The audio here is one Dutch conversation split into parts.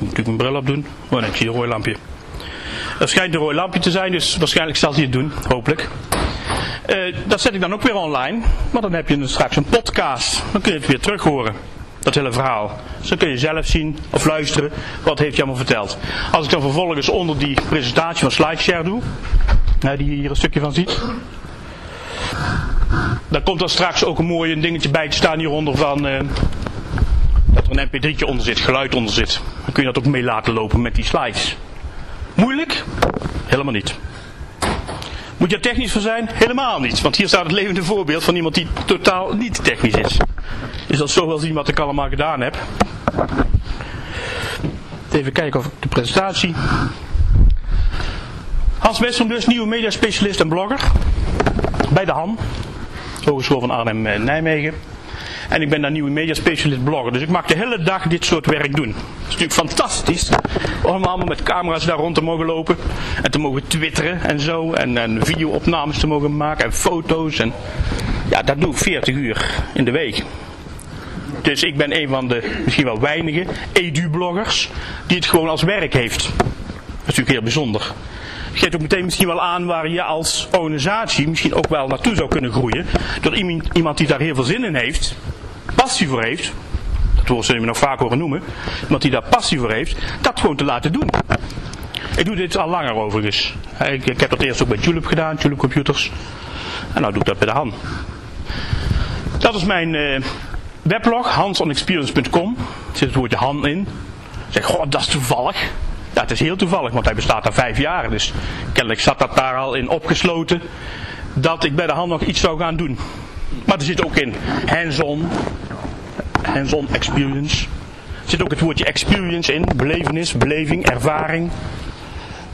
Moet natuurlijk mijn bril opdoen. Oh nee, ik een rooi lampje. Er schijnt een rooi lampje te zijn, dus waarschijnlijk zal hij het doen, hopelijk. Eh, dat zet ik dan ook weer online, maar dan heb je straks een podcast. Dan kun je het weer terug horen, dat hele verhaal. Dus dan kun je zelf zien of luisteren, wat heeft hij allemaal verteld. Als ik dan vervolgens onder die presentatie van SlideShare doe, die je hier een stukje van ziet. Dan komt er straks ook een mooi dingetje bij te staan hieronder van... Uh, dat er een mp3'tje onder zit, geluid onder zit. Dan kun je dat ook mee laten lopen met die slides. Moeilijk? Helemaal niet. Moet je er technisch voor zijn? Helemaal niet. Want hier staat het levende voorbeeld van iemand die totaal niet technisch is. Dus dat zo wel zien wat ik allemaal gedaan heb. Even kijken of ik de presentatie. Hans Westrom dus, nieuwe mediaspecialist en blogger. Bij de HAN. Hogeschool van Arnhem-Nijmegen. En ik ben daar nieuwe mediaspecialist blogger. Dus ik mag de hele dag dit soort werk doen. Dat is natuurlijk fantastisch. Om allemaal met camera's daar rond te mogen lopen. En te mogen twitteren en zo. En, en video-opnames te mogen maken. En foto's. En ja, dat doe ik 40 uur in de week. Dus ik ben een van de misschien wel weinige edu-bloggers die het gewoon als werk heeft. Dat is natuurlijk heel bijzonder geeft ook meteen misschien wel aan waar je als organisatie misschien ook wel naartoe zou kunnen groeien. Door iemand die daar heel veel zin in heeft, passie voor heeft, dat woord zullen we nog vaak horen noemen, iemand die daar passie voor heeft, dat gewoon te laten doen. Ik doe dit al langer overigens. Ik, ik heb dat eerst ook bij Julep gedaan, Julep Computers. En nou doe ik dat bij de Han. Dat is mijn uh, weblog, hansonexperience.com. Er zit het woordje Han in. Ik zeg, god, dat is toevallig. Het is heel toevallig, want hij bestaat al vijf jaar. Dus kennelijk zat dat daar al in opgesloten. Dat ik bij de hand nog iets zou gaan doen. Maar er zit ook in hands-on. Hands-on experience. Er zit ook het woordje experience in. Belevenis, beleving, ervaring.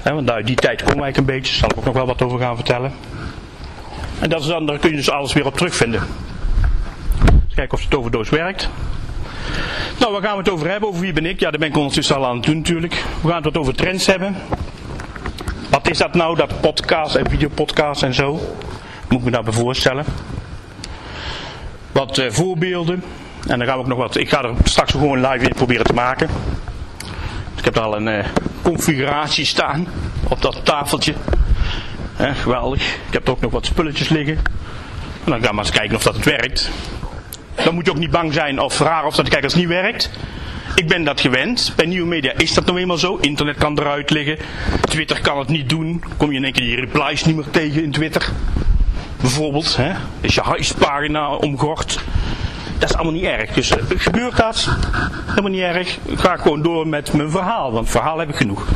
want uit die tijd kom ik een beetje. Daar zal ik ook nog wel wat over gaan vertellen. En dat is dan, daar kun je dus alles weer op terugvinden. Eens kijken of het overdoos werkt. Nou, waar gaan we het over hebben? Over wie ben ik? Ja, daar ben ik ondertussen al aan het doen natuurlijk. We gaan het wat over trends hebben. Wat is dat nou, dat podcast en videopodcast en zo? Moet ik me daarbij voorstellen. Wat uh, voorbeelden. En dan gaan we ook nog wat. Ik ga er straks gewoon live in proberen te maken. Ik heb er al een uh, configuratie staan op dat tafeltje. Eh, geweldig. Ik heb er ook nog wat spulletjes liggen. En dan gaan we maar eens kijken of dat het werkt. Dan moet je ook niet bang zijn of raar of dat kijkers niet werkt. Ik ben dat gewend. Bij nieuwe media is dat nou eenmaal zo. Internet kan eruit liggen. Twitter kan het niet doen. Kom je in één keer die replies niet meer tegen in Twitter. Bijvoorbeeld, hè? is je huispagina omgort. Dat is allemaal niet erg. Dus uh, gebeurt dat? Helemaal niet erg. Ik ga gewoon door met mijn verhaal, want verhaal heb ik genoeg.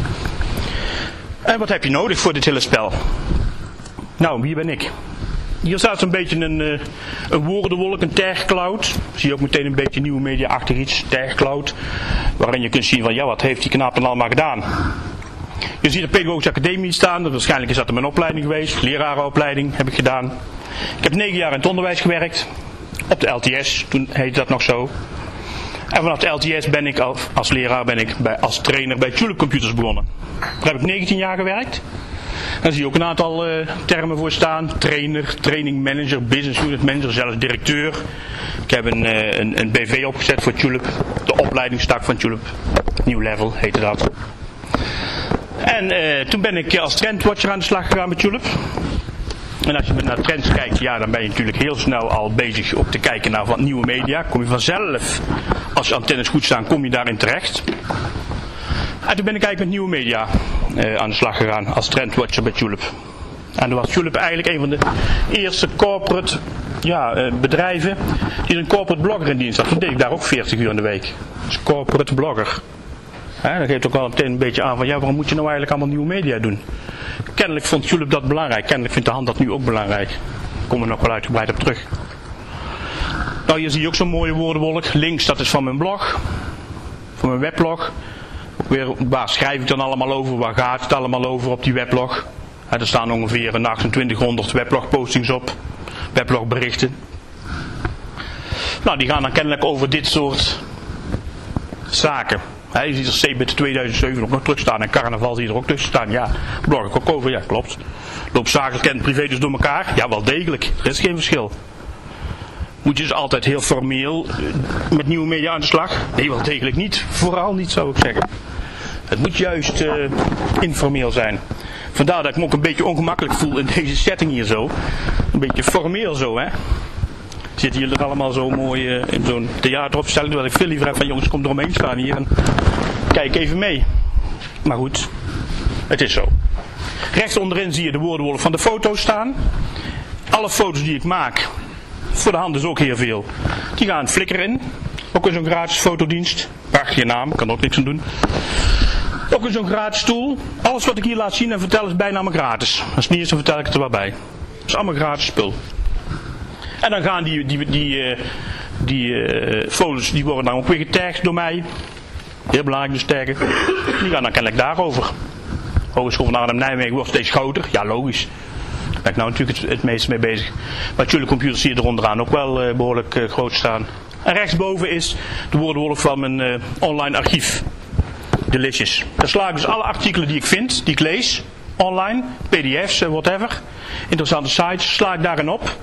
En wat heb je nodig voor dit hele spel? Nou, wie ben ik? Hier staat zo'n beetje een, uh, een woordenwolk, een tergcloud. Zie je ook meteen een beetje nieuwe media achter iets, tergcloud. Waarin je kunt zien van, ja, wat heeft die knaap dan allemaal gedaan? Je ziet de Pedagogische Academie staan. Waarschijnlijk is dat mijn opleiding geweest. Lerarenopleiding heb ik gedaan. Ik heb negen jaar in het onderwijs gewerkt. Op de LTS, toen heette dat nog zo. En vanaf de LTS ben ik als, als leraar ben ik bij, als trainer bij Tulip Computers begonnen. Daar heb ik 19 jaar gewerkt. Daar zie je ook een aantal uh, termen voor staan. Trainer, training manager, business unit manager, zelfs directeur. Ik heb een, uh, een, een, BV opgezet voor Tulip. De opleidingstak van Tulip. New Level heette dat. En uh, toen ben ik als trendwatcher aan de slag gegaan met Tulip. En als je naar trends kijkt, ja, dan ben je natuurlijk heel snel al bezig om te kijken naar wat nieuwe media. Kom je vanzelf, als je antennes goed staan, kom je daarin terecht. En toen ben ik eigenlijk met nieuwe media uh, aan de slag gegaan als trendwatcher bij Tulip. En toen was Tulip eigenlijk een van de eerste corporate ja, uh, bedrijven die een corporate blogger in dienst had. Toen deed ik daar ook 40 uur in de week. Dus corporate blogger. He, dat geeft ook wel meteen een beetje aan van ja, waarom moet je nou eigenlijk allemaal nieuwe media doen? Kennelijk vond Tulip dat belangrijk. Kennelijk vindt de hand dat nu ook belangrijk. Daar komen we nog wel uitgebreid op terug. Nou, hier zie je ook zo'n mooie woordenwolk. Links, dat is van mijn blog. Van mijn weblog weer, waar schrijf ik dan allemaal over, waar gaat het allemaal over op die weblog. er staan ongeveer 2800 weblogpostings op, weblogberichten. Nou, die gaan dan kennelijk over dit soort zaken. je ziet er CBIT 2007 ook nog terug staan en carnaval zie je er ook tussen staan. Ja, blog ik ook over, ja klopt. Loop zakelijk en privé dus door elkaar? Ja, wel degelijk. Er is geen verschil. Moet je dus altijd heel formeel eh, met nieuwe media aan de slag? Nee, wel degelijk niet. Vooral niet, zou ik zeggen. Het moet juist uh, informeel zijn. Vandaar dat ik me ook een beetje ongemakkelijk voel in deze setting hier zo. Een beetje formeel zo, hè. Zitten jullie er allemaal zo mooi uh, in zo'n theateropstelling, terwijl ik veel liever heb van jongens, kom eromheen staan hier en kijk even mee. Maar goed, het is zo. Rechts onderin zie je de woordenwolf van de foto's staan. Alle foto's die ik maak, voor de hand is ook heel veel, die gaan flikker in. Ook in zo'n gratis fotodienst. Prachtig je naam, kan ook niks aan doen. Ook in zo'n gratis tool. Alles wat ik hier laat zien en vertel is bijna allemaal gratis. Als het niet is, dan vertel ik het er wel bij. Dat is allemaal gratis spul. En dan gaan die, die, die, die uh, foto's, die worden dan ook weer getagd door mij. Heel belangrijk dus taggen. Die gaan dan kennelijk daarover. Hogeschool van Arnhem-Nijmegen wordt steeds groter. Ja, logisch. Daar ben ik nou natuurlijk het, het meest mee bezig. Maar jullie computers zie je er onderaan ook wel uh, behoorlijk groot staan. En rechtsboven is de woordenwolf van mijn online archief. Delicious. Daar sla ik dus alle artikelen die ik vind, die ik lees, online, pdf's, whatever, interessante sites, sla ik daarin op.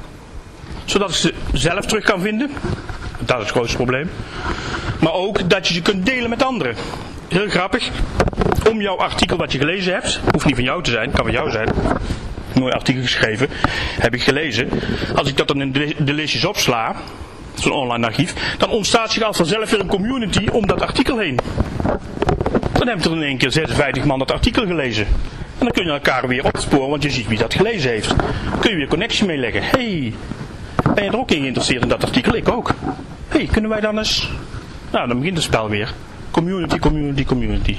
Zodat ik ze zelf terug kan vinden. Dat is het grootste probleem. Maar ook dat je ze kunt delen met anderen. Heel grappig. Om jouw artikel wat je gelezen hebt, hoeft niet van jou te zijn, kan van jou zijn. Mooi artikel geschreven, heb ik gelezen. Als ik dat dan in Delicious opsla, zo'n online archief, dan ontstaat zich al vanzelf weer een community om dat artikel heen. Dan hebben er in één keer 56 man dat artikel gelezen. En dan kun je elkaar weer opsporen, want je ziet wie dat gelezen heeft. Kun je weer connectie mee leggen. hey, ben je er ook in geïnteresseerd in dat artikel? Ik ook. hey, kunnen wij dan eens... Nou, dan begint het spel weer. Community, community, community.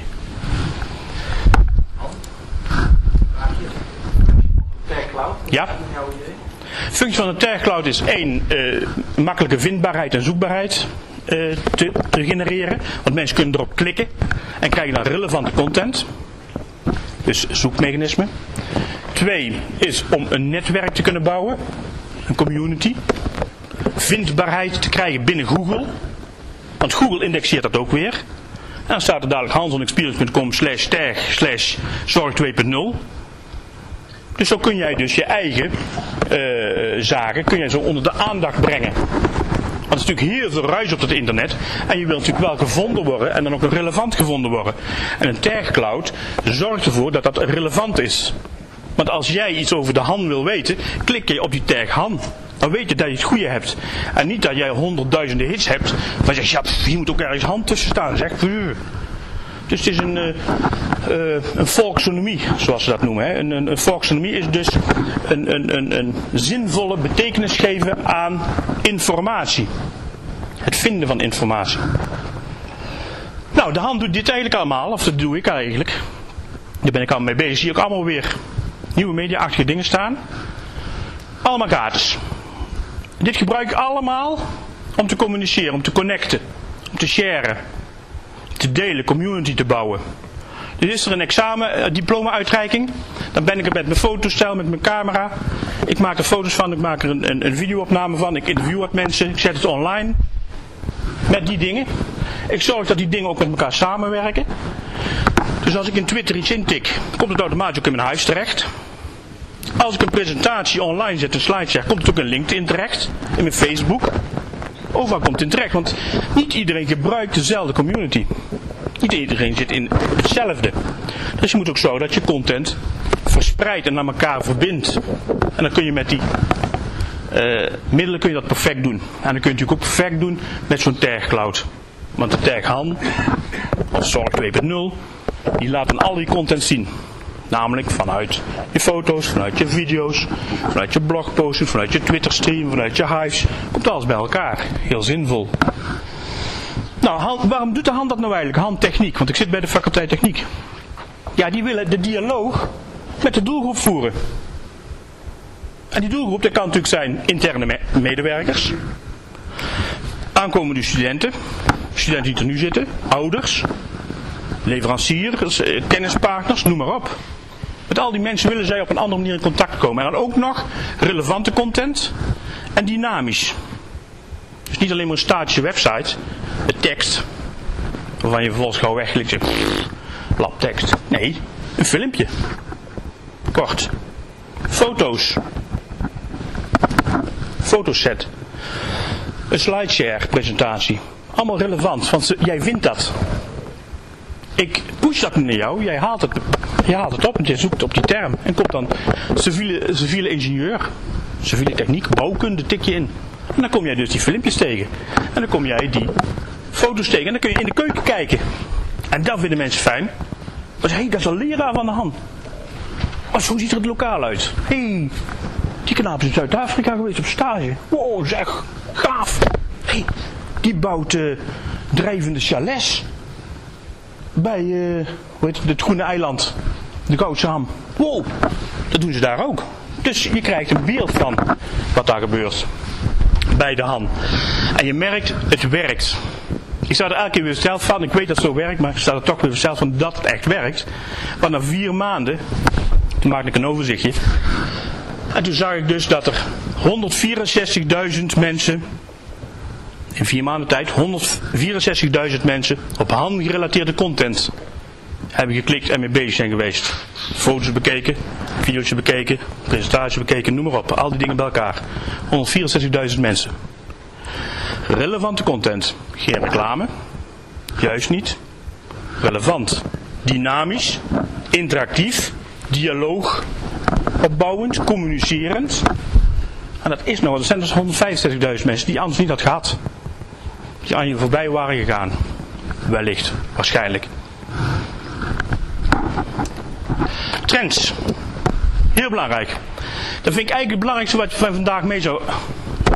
Ja? functie van de tagcloud is één, uh, makkelijke vindbaarheid en zoekbaarheid te, te, genereren. Want mensen kunnen erop klikken en krijgen dan relevante content. Dus zoekmechanisme. Twee is om een netwerk te kunnen bouwen. Een community. Vindbaarheid te krijgen binnen Google. Want Google indexeert dat ook weer. En dan staat er dadelijk handsonexperience.com slash tag slash zorg 2.0. Dus zo kun jij dus je eigen uh, zaken kun jij zo onder de aandacht brengen. Want er is natuurlijk heel veel ruis op het internet. En je wilt natuurlijk wel gevonden worden en dan ook relevant gevonden worden. En een tagcloud zorgt ervoor dat dat relevant is. Want als jij iets over de Han wil weten, klik je op die tag Han. Dan weet je dat je het goede hebt. En niet dat jij honderdduizenden hits hebt. Waar je zegt, ja, hier moet ook ergens hand tussen staan. Zeg, dus het is een, uh, een volksonomie, zoals ze dat noemen. Hè. Een, een, een volksonomie is dus een, een, een, een zinvolle betekenis geven aan informatie. Het vinden van informatie. Nou, de hand doet dit eigenlijk allemaal, of dat doe ik eigenlijk. Daar ben ik al mee bezig. Zie ik allemaal weer nieuwe media-achtige dingen staan. Allemaal gratis. Dit gebruik ik allemaal om te communiceren, om te connecten, om te sharen, te delen, community te bouwen. Dus is er een examen, uh, diploma-uitreiking. Dan ben ik er met mijn fototoestel, met mijn camera. Ik maak er foto's van, ik maak er een, een, een videoopname van. Ik interview wat mensen, ik zet het online. Met die dingen. Ik zorg dat die dingen ook met elkaar samenwerken. Dus als ik in Twitter iets intik, komt het automatisch ook in mijn huis terecht. Als ik een presentatie online zet, een slide zeg, komt het ook in LinkedIn terecht. In mijn Facebook overal komt in terecht. Want niet iedereen gebruikt dezelfde community. Niet iedereen zit in hetzelfde. Dus je moet ook zorgen dat je content verspreidt en naar elkaar verbindt. En dan kun je met die uh, middelen kun je dat perfect doen. En dan kun je natuurlijk ook perfect doen met zo'n tagcloud. Want de tag Han, of Zorg 2.0, die laat dan al die content zien. Namelijk vanuit je foto's, vanuit je video's, vanuit je blogposten, vanuit je Twitter stream, vanuit je hives. Komt alles bij elkaar. Heel zinvol. Nou, waarom doet de hand dat nou eigenlijk? Handtechniek, want ik zit bij de faculteit techniek. Ja, die willen de dialoog met de doelgroep voeren. En die doelgroep, dat kan natuurlijk zijn interne medewerkers, aankomende studenten, studenten die er nu zitten, ouders, leveranciers, eh, kennispartners, noem maar op. Met al die mensen willen zij op een andere manier in contact komen. En dan ook nog relevante content en dynamisch. Dus niet alleen maar een statische website, met tekst, waarvan je vervolgens gauw weglikt en lap tekst. Nee, een filmpje. Kort. Foto's. Fotoset. Een slideshare presentatie. Allemaal relevant, want jij vindt dat. Ik push dat naar jou, jij haalt het, je haalt het op en je zoekt op die term. En komt dan civiele, civiele ingenieur, civiele techniek, bouwkunde, tik je in. En dan kom jij dus die filmpjes tegen. En dan kom jij die foto's tegen. En dan kun je in de keuken kijken. En dat vinden mensen fijn. Maar hé, hey, dat is een leraar van de hand. Oh, zo ziet er het lokaal uit. Hé, hey, die knaap is in Zuid-Afrika geweest op stage. Wow, zeg, gaaf. Hé, hey, die bouwt uh, drijvende chalets. Bij, uh, hoe heet het, het Groene Eiland. De Goudse Ham. Wow, dat doen ze daar ook. Dus je krijgt een beeld van wat daar gebeurt. Bij de Han. En je merkt, het werkt. Ik sta er elke keer weer zelf van. Ik weet dat het zo werkt, maar ik sta er toch weer zelf van dat het echt werkt. Want na vier maanden, toen maakte ik een overzichtje. En toen zag ik dus dat er 164.000 mensen, in vier maanden tijd, 164.000 mensen op handgerelateerde content hebben geklikt en mee bezig zijn geweest. Foto's bekeken, video's bekeken, presentaties bekeken, noem maar op. Al die dingen bij elkaar. 164.000 mensen. Relevante content. Geen reclame. Juist niet. Relevant. Dynamisch. Interactief. Dialoog. Opbouwend. Communicerend. En dat is nog, er zijn dus 165.000 mensen die anders niet had gehad. Die aan je voorbij waren gegaan. Wellicht. Waarschijnlijk. Trends. Heel belangrijk. Dat vind ik eigenlijk het belangrijkste wat je van vandaag mee zou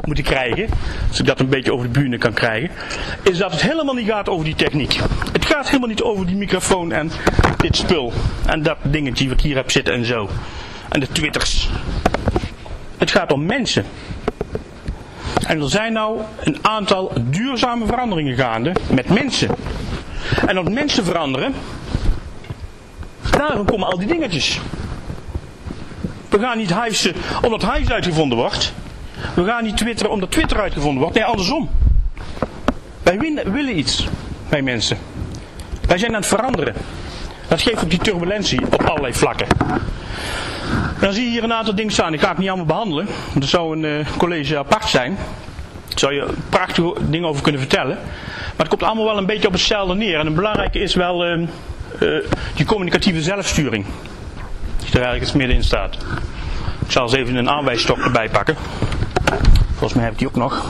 moeten krijgen, als ik dat een beetje over de bühne kan krijgen, is dat het helemaal niet gaat over die techniek. Het gaat helemaal niet over die microfoon en dit spul. En dat dingetje wat ik hier heb zitten en zo. En de twitters. Het gaat om mensen. En er zijn nou een aantal duurzame veranderingen gaande met mensen. En om mensen veranderen, daarom komen al die dingetjes. We gaan niet huizen omdat huis uitgevonden wordt. We gaan niet twitteren omdat Twitter uitgevonden wordt. Nee, andersom. Wij willen iets, wij mensen. Wij zijn aan het veranderen. Dat geeft ook die turbulentie op allerlei vlakken. Dan zie je hier een aantal dingen staan. Ik ga het niet allemaal behandelen. Dat zou een uh, college apart zijn. Daar zou je prachtige dingen over kunnen vertellen. Maar het komt allemaal wel een beetje op hetzelfde neer. En het belangrijke is wel uh, uh, die communicatieve zelfsturing. Die er eigenlijk het middenin staat. Ik zal eens even een aanwijsstok erbij pakken. Volgens mij heb ik die ook nog.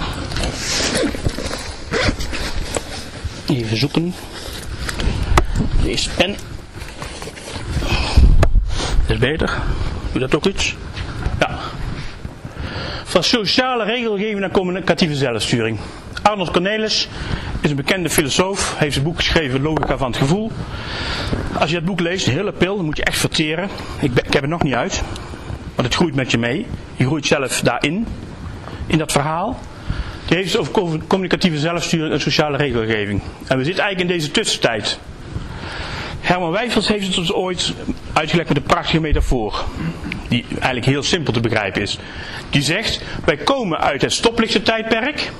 Even zoeken. Deze pen. Is beter. Doe dat ook iets? Ja. Van sociale regelgeving naar communicatieve zelfsturing. Arnold Cornelis is een bekende filosoof. Heeft een boek geschreven, Logica van het Gevoel. Als je dat boek leest, een hele pil, dan moet je echt verteren. Ik, ik heb het nog niet uit. Want het groeit met je mee. Je groeit zelf daarin in dat verhaal. Die heeft het over communicatieve zelfsturing en sociale regelgeving. En we zitten eigenlijk in deze tussentijd. Herman Wijfels heeft het ons ooit uitgelegd met een prachtige metafoor. Die eigenlijk heel simpel te begrijpen is. Die zegt, wij komen uit het stoplichtentijdperk.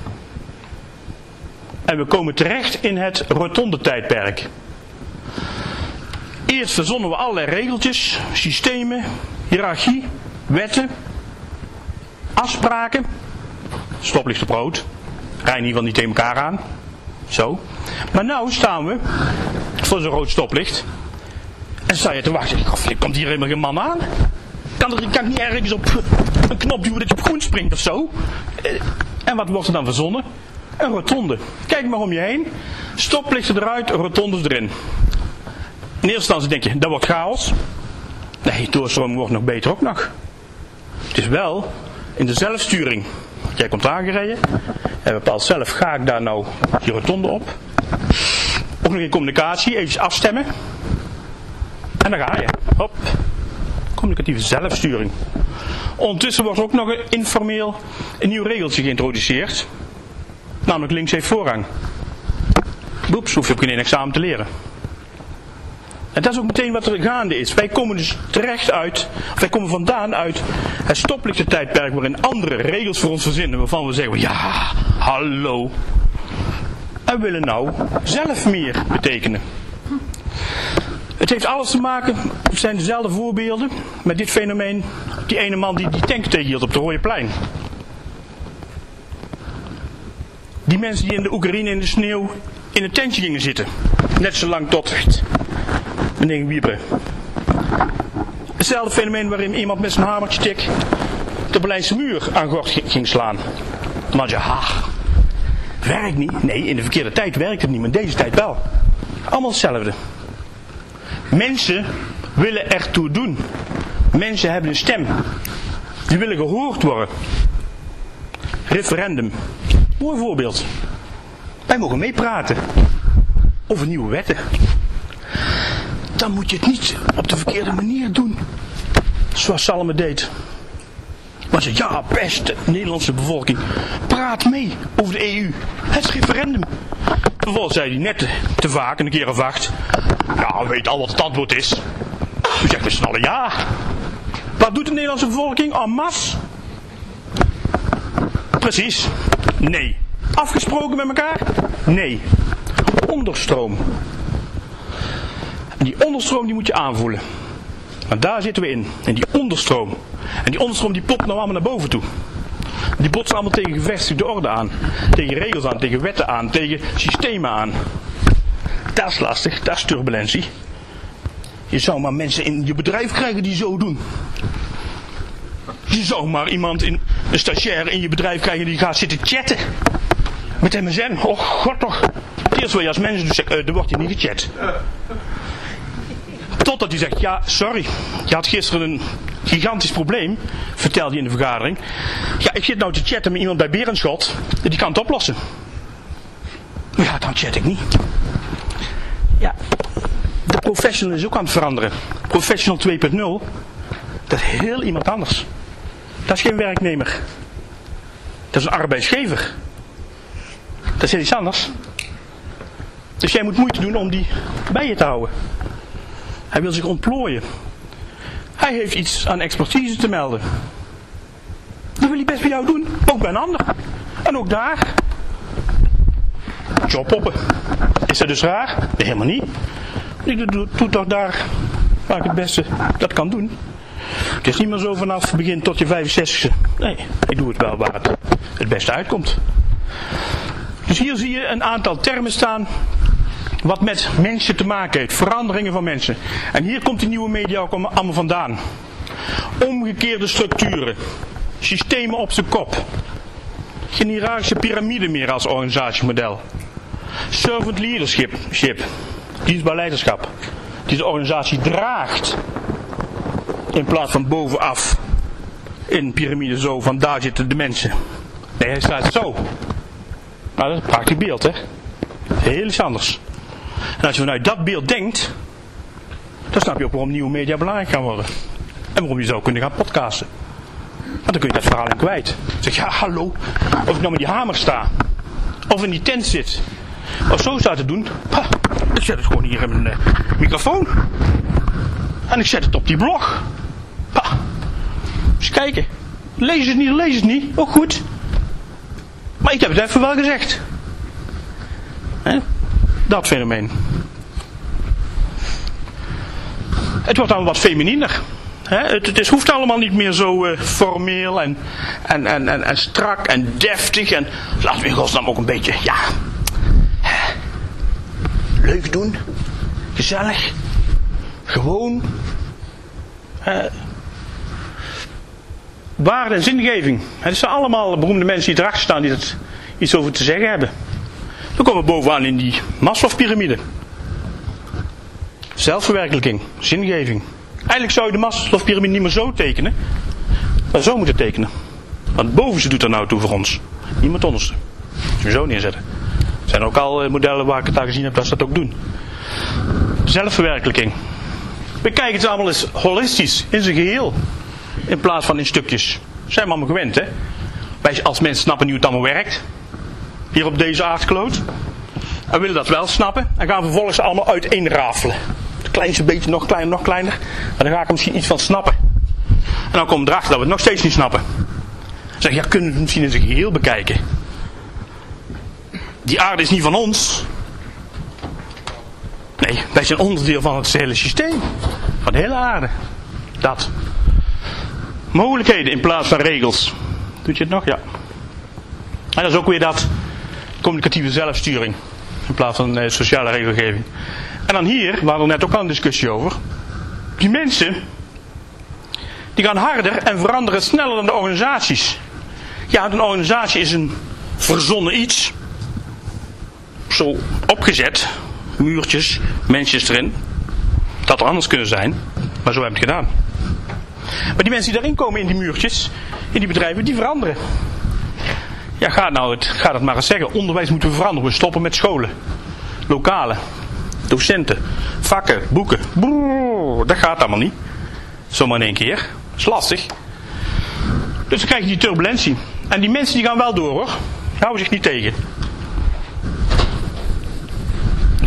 En we komen terecht in het rotonde tijdperk. Eerst verzonnen we allerlei regeltjes, systemen, hiërarchie, wetten, afspraken stoplicht op rood. Rij in ieder geval niet tegen elkaar aan. Zo. Maar nu staan we voor zo'n rood stoplicht. En sta je te wachten. Ik komt hier helemaal geen man aan. Kan, er, kan ik niet ergens op een knop duwen dat je op groen springt of zo? Eh, en wat wordt er dan verzonnen? Een rotonde. Kijk maar om je heen. Stoplichten eruit, rotondes erin. In eerste instantie denk je, dat wordt chaos. Nee, doorstroming wordt nog beter ook nog. Het is wel in de zelfsturing. Jij komt aangereden. En bepaalt zelf, ga ik daar nou die rotonde op? Ook nog in communicatie, even afstemmen. En dan ga je. Hop. Communicatieve zelfsturing. Ondertussen wordt ook nog een informeel een nieuw regeltje geïntroduceerd. Namelijk links heeft voorrang. Boeps, hoef je op geen examen te leren. En dat is ook meteen wat er gaande is. Wij komen dus terecht uit, of wij komen vandaan uit het stoplichte tijdperk waarin andere regels voor ons verzinnen waarvan we zeggen, ja, hallo. En willen nou zelf meer betekenen. Het heeft alles te maken, het zijn dezelfde voorbeelden, met dit fenomeen. Die ene man die die tank tegenhield op de Rode Plein. Die mensen die in de Oekraïne in de sneeuw in een tentje gingen zitten. Net zolang tot meneer Wiepen. Hetzelfde fenomeen waarin iemand met zijn hamertje tik de Berlijnse muur aan gort ging slaan. Je, ha, werkt niet. Nee, in de verkeerde tijd werkt het niet, maar deze tijd wel. Allemaal hetzelfde. Mensen willen ertoe doen. Mensen hebben een stem. Die willen gehoord worden. Referendum. Mooi voorbeeld. Wij mogen meepraten over nieuwe wetten. Dan moet je het niet op de verkeerde manier doen. Zoals Salome deed. Maar ze ja, beste Nederlandse bevolking, praat mee over de EU. Het referendum. Vervolgens zei hij net te, vaak, een keer of. Ja, weet al wat het antwoord is. U zegt dus snel ja. Wat doet de Nederlandse bevolking? En masse? Precies. Nee. Afgesproken met elkaar? Nee. Onderstroom. En die onderstroom die moet je aanvoelen. Want daar zitten we in. In die onderstroom. En die onderstroom die popt nou allemaal naar boven toe. Die botsen allemaal tegen gevestigde orde aan. Tegen regels aan, tegen wetten aan, tegen systemen aan. Dat is lastig, dat is turbulentie. Je zou maar mensen in je bedrijf krijgen die zo doen. Je zou maar iemand, in, een stagiair in je bedrijf krijgen die gaat zitten chatten. Met MSN. Oh god toch. Het eerste wat je als mens doet, zegt, uh, er wordt hier niet gechat. Totdat hij zegt, ja sorry, je had gisteren een gigantisch probleem, vertelde hij in de vergadering. Ja, ik zit nou te chatten met iemand bij Berenschot, die kan het oplossen. Ja, dan chat ik niet. Ja, de professional is ook aan het veranderen. Professional 2.0, dat is heel iemand anders. Dat is geen werknemer. Dat is een arbeidsgever. Dat is iets anders. Dus jij moet moeite doen om die bij je te houden. Hij wil zich ontplooien. Hij heeft iets aan expertise te melden. Dat wil hij best bij jou doen. Ook bij een ander. En ook daar. Jobpoppen. Is dat dus raar? Nee, helemaal niet. Ik doe, doe toch daar waar ik het beste dat kan doen. Het is niet meer zo vanaf begin tot je 65 Nee, ik doe het wel waar het het beste uitkomt. Dus hier zie je een aantal termen staan wat met mensen te maken heeft. Veranderingen van mensen. En hier komt die nieuwe media ook allemaal vandaan. Omgekeerde structuren. Systemen op zijn kop. Geen hiërarchische piramide meer als organisatiemodel. Servant leadership. Dienstbaar leiderschap. Die de organisatie draagt. In plaats van bovenaf. In een piramide zo van daar zitten de mensen. Nee, hij staat zo. Nou, dat is een prachtig beeld, hè? Heel iets anders. En als je vanuit dat beeld denkt, dan snap je ook waarom nieuwe media belangrijk gaan worden. En waarom je zou kunnen gaan podcasten. Want dan kun je dat verhaal in kwijt. Dan zeg je, ja hallo, of ik nou met die hamer sta, of in die tent zit, of zo staat te doen, pah, ik zet het gewoon hier in mijn uh, microfoon. En ik zet het op die blog. Pah, eens kijken. Lees het niet, lees het niet, ook goed. Maar ik heb het even wel gezegd. He? Dat fenomeen. Het wordt dan wat feminiener. Het, het is, hoeft allemaal niet meer zo uh, formeel en, en, en, en, en, strak en deftig. En laten we in godsnaam ook een beetje, ja, leuk doen. Gezellig. Gewoon. waarde en zingeving. Het zijn allemaal beroemde mensen die erachter staan die er iets over te zeggen hebben. Dan komen we bovenaan in die Maslow-pyramide. Zelfverwerkelijking, zingeving. Eigenlijk zou je de Maslow-pyramide niet meer zo tekenen, maar zo moeten tekenen. Want bovenste doet er nou toe voor ons. Niemand onderste. Als je zo neerzetten. Er zijn ook al eh, modellen waar ik het daar gezien heb dat ze dat ook doen. Zelfverwerkelijking. We kijken het allemaal eens holistisch, in zijn geheel. In plaats van in stukjes. Zijn we allemaal gewend, hè? Wij als mensen snappen nu hoe het allemaal werkt hier op deze aardkloot. En willen dat wel snappen. En gaan vervolgens allemaal uiteenrafelen. Het kleinste beetje nog kleiner, nog kleiner. En dan ga ik misschien iets van snappen. En dan we erachter dat we het nog steeds niet snappen. zeg, ja, kunnen we het misschien in zijn geheel bekijken? Die aarde is niet van ons. Nee, wij zijn onderdeel van het hele systeem. Van de hele aarde. Dat. Mogelijkheden in plaats van regels. Doet je het nog? Ja. En dat is ook weer dat communicatieve zelfsturing. In plaats van uh, sociale regelgeving. En dan hier, we hadden net ook al een discussie over. Die mensen, die gaan harder en veranderen sneller dan de organisaties. Ja, een organisatie is een verzonnen iets. Zo opgezet. Muurtjes, mensjes erin. Dat had anders kunnen zijn. Maar zo hebben we het gedaan. Maar die mensen die daarin komen in die muurtjes, in die bedrijven, die veranderen. Ja, ga, nou het, ga dat maar eens zeggen. Onderwijs moeten we veranderen. We stoppen met scholen. Lokalen. Docenten. Vakken. Boeken. Brrr, dat gaat allemaal niet. Zomaar in één keer. Dat is lastig. Dus dan krijg je die turbulentie. En die mensen die gaan wel door hoor. Houden zich niet tegen.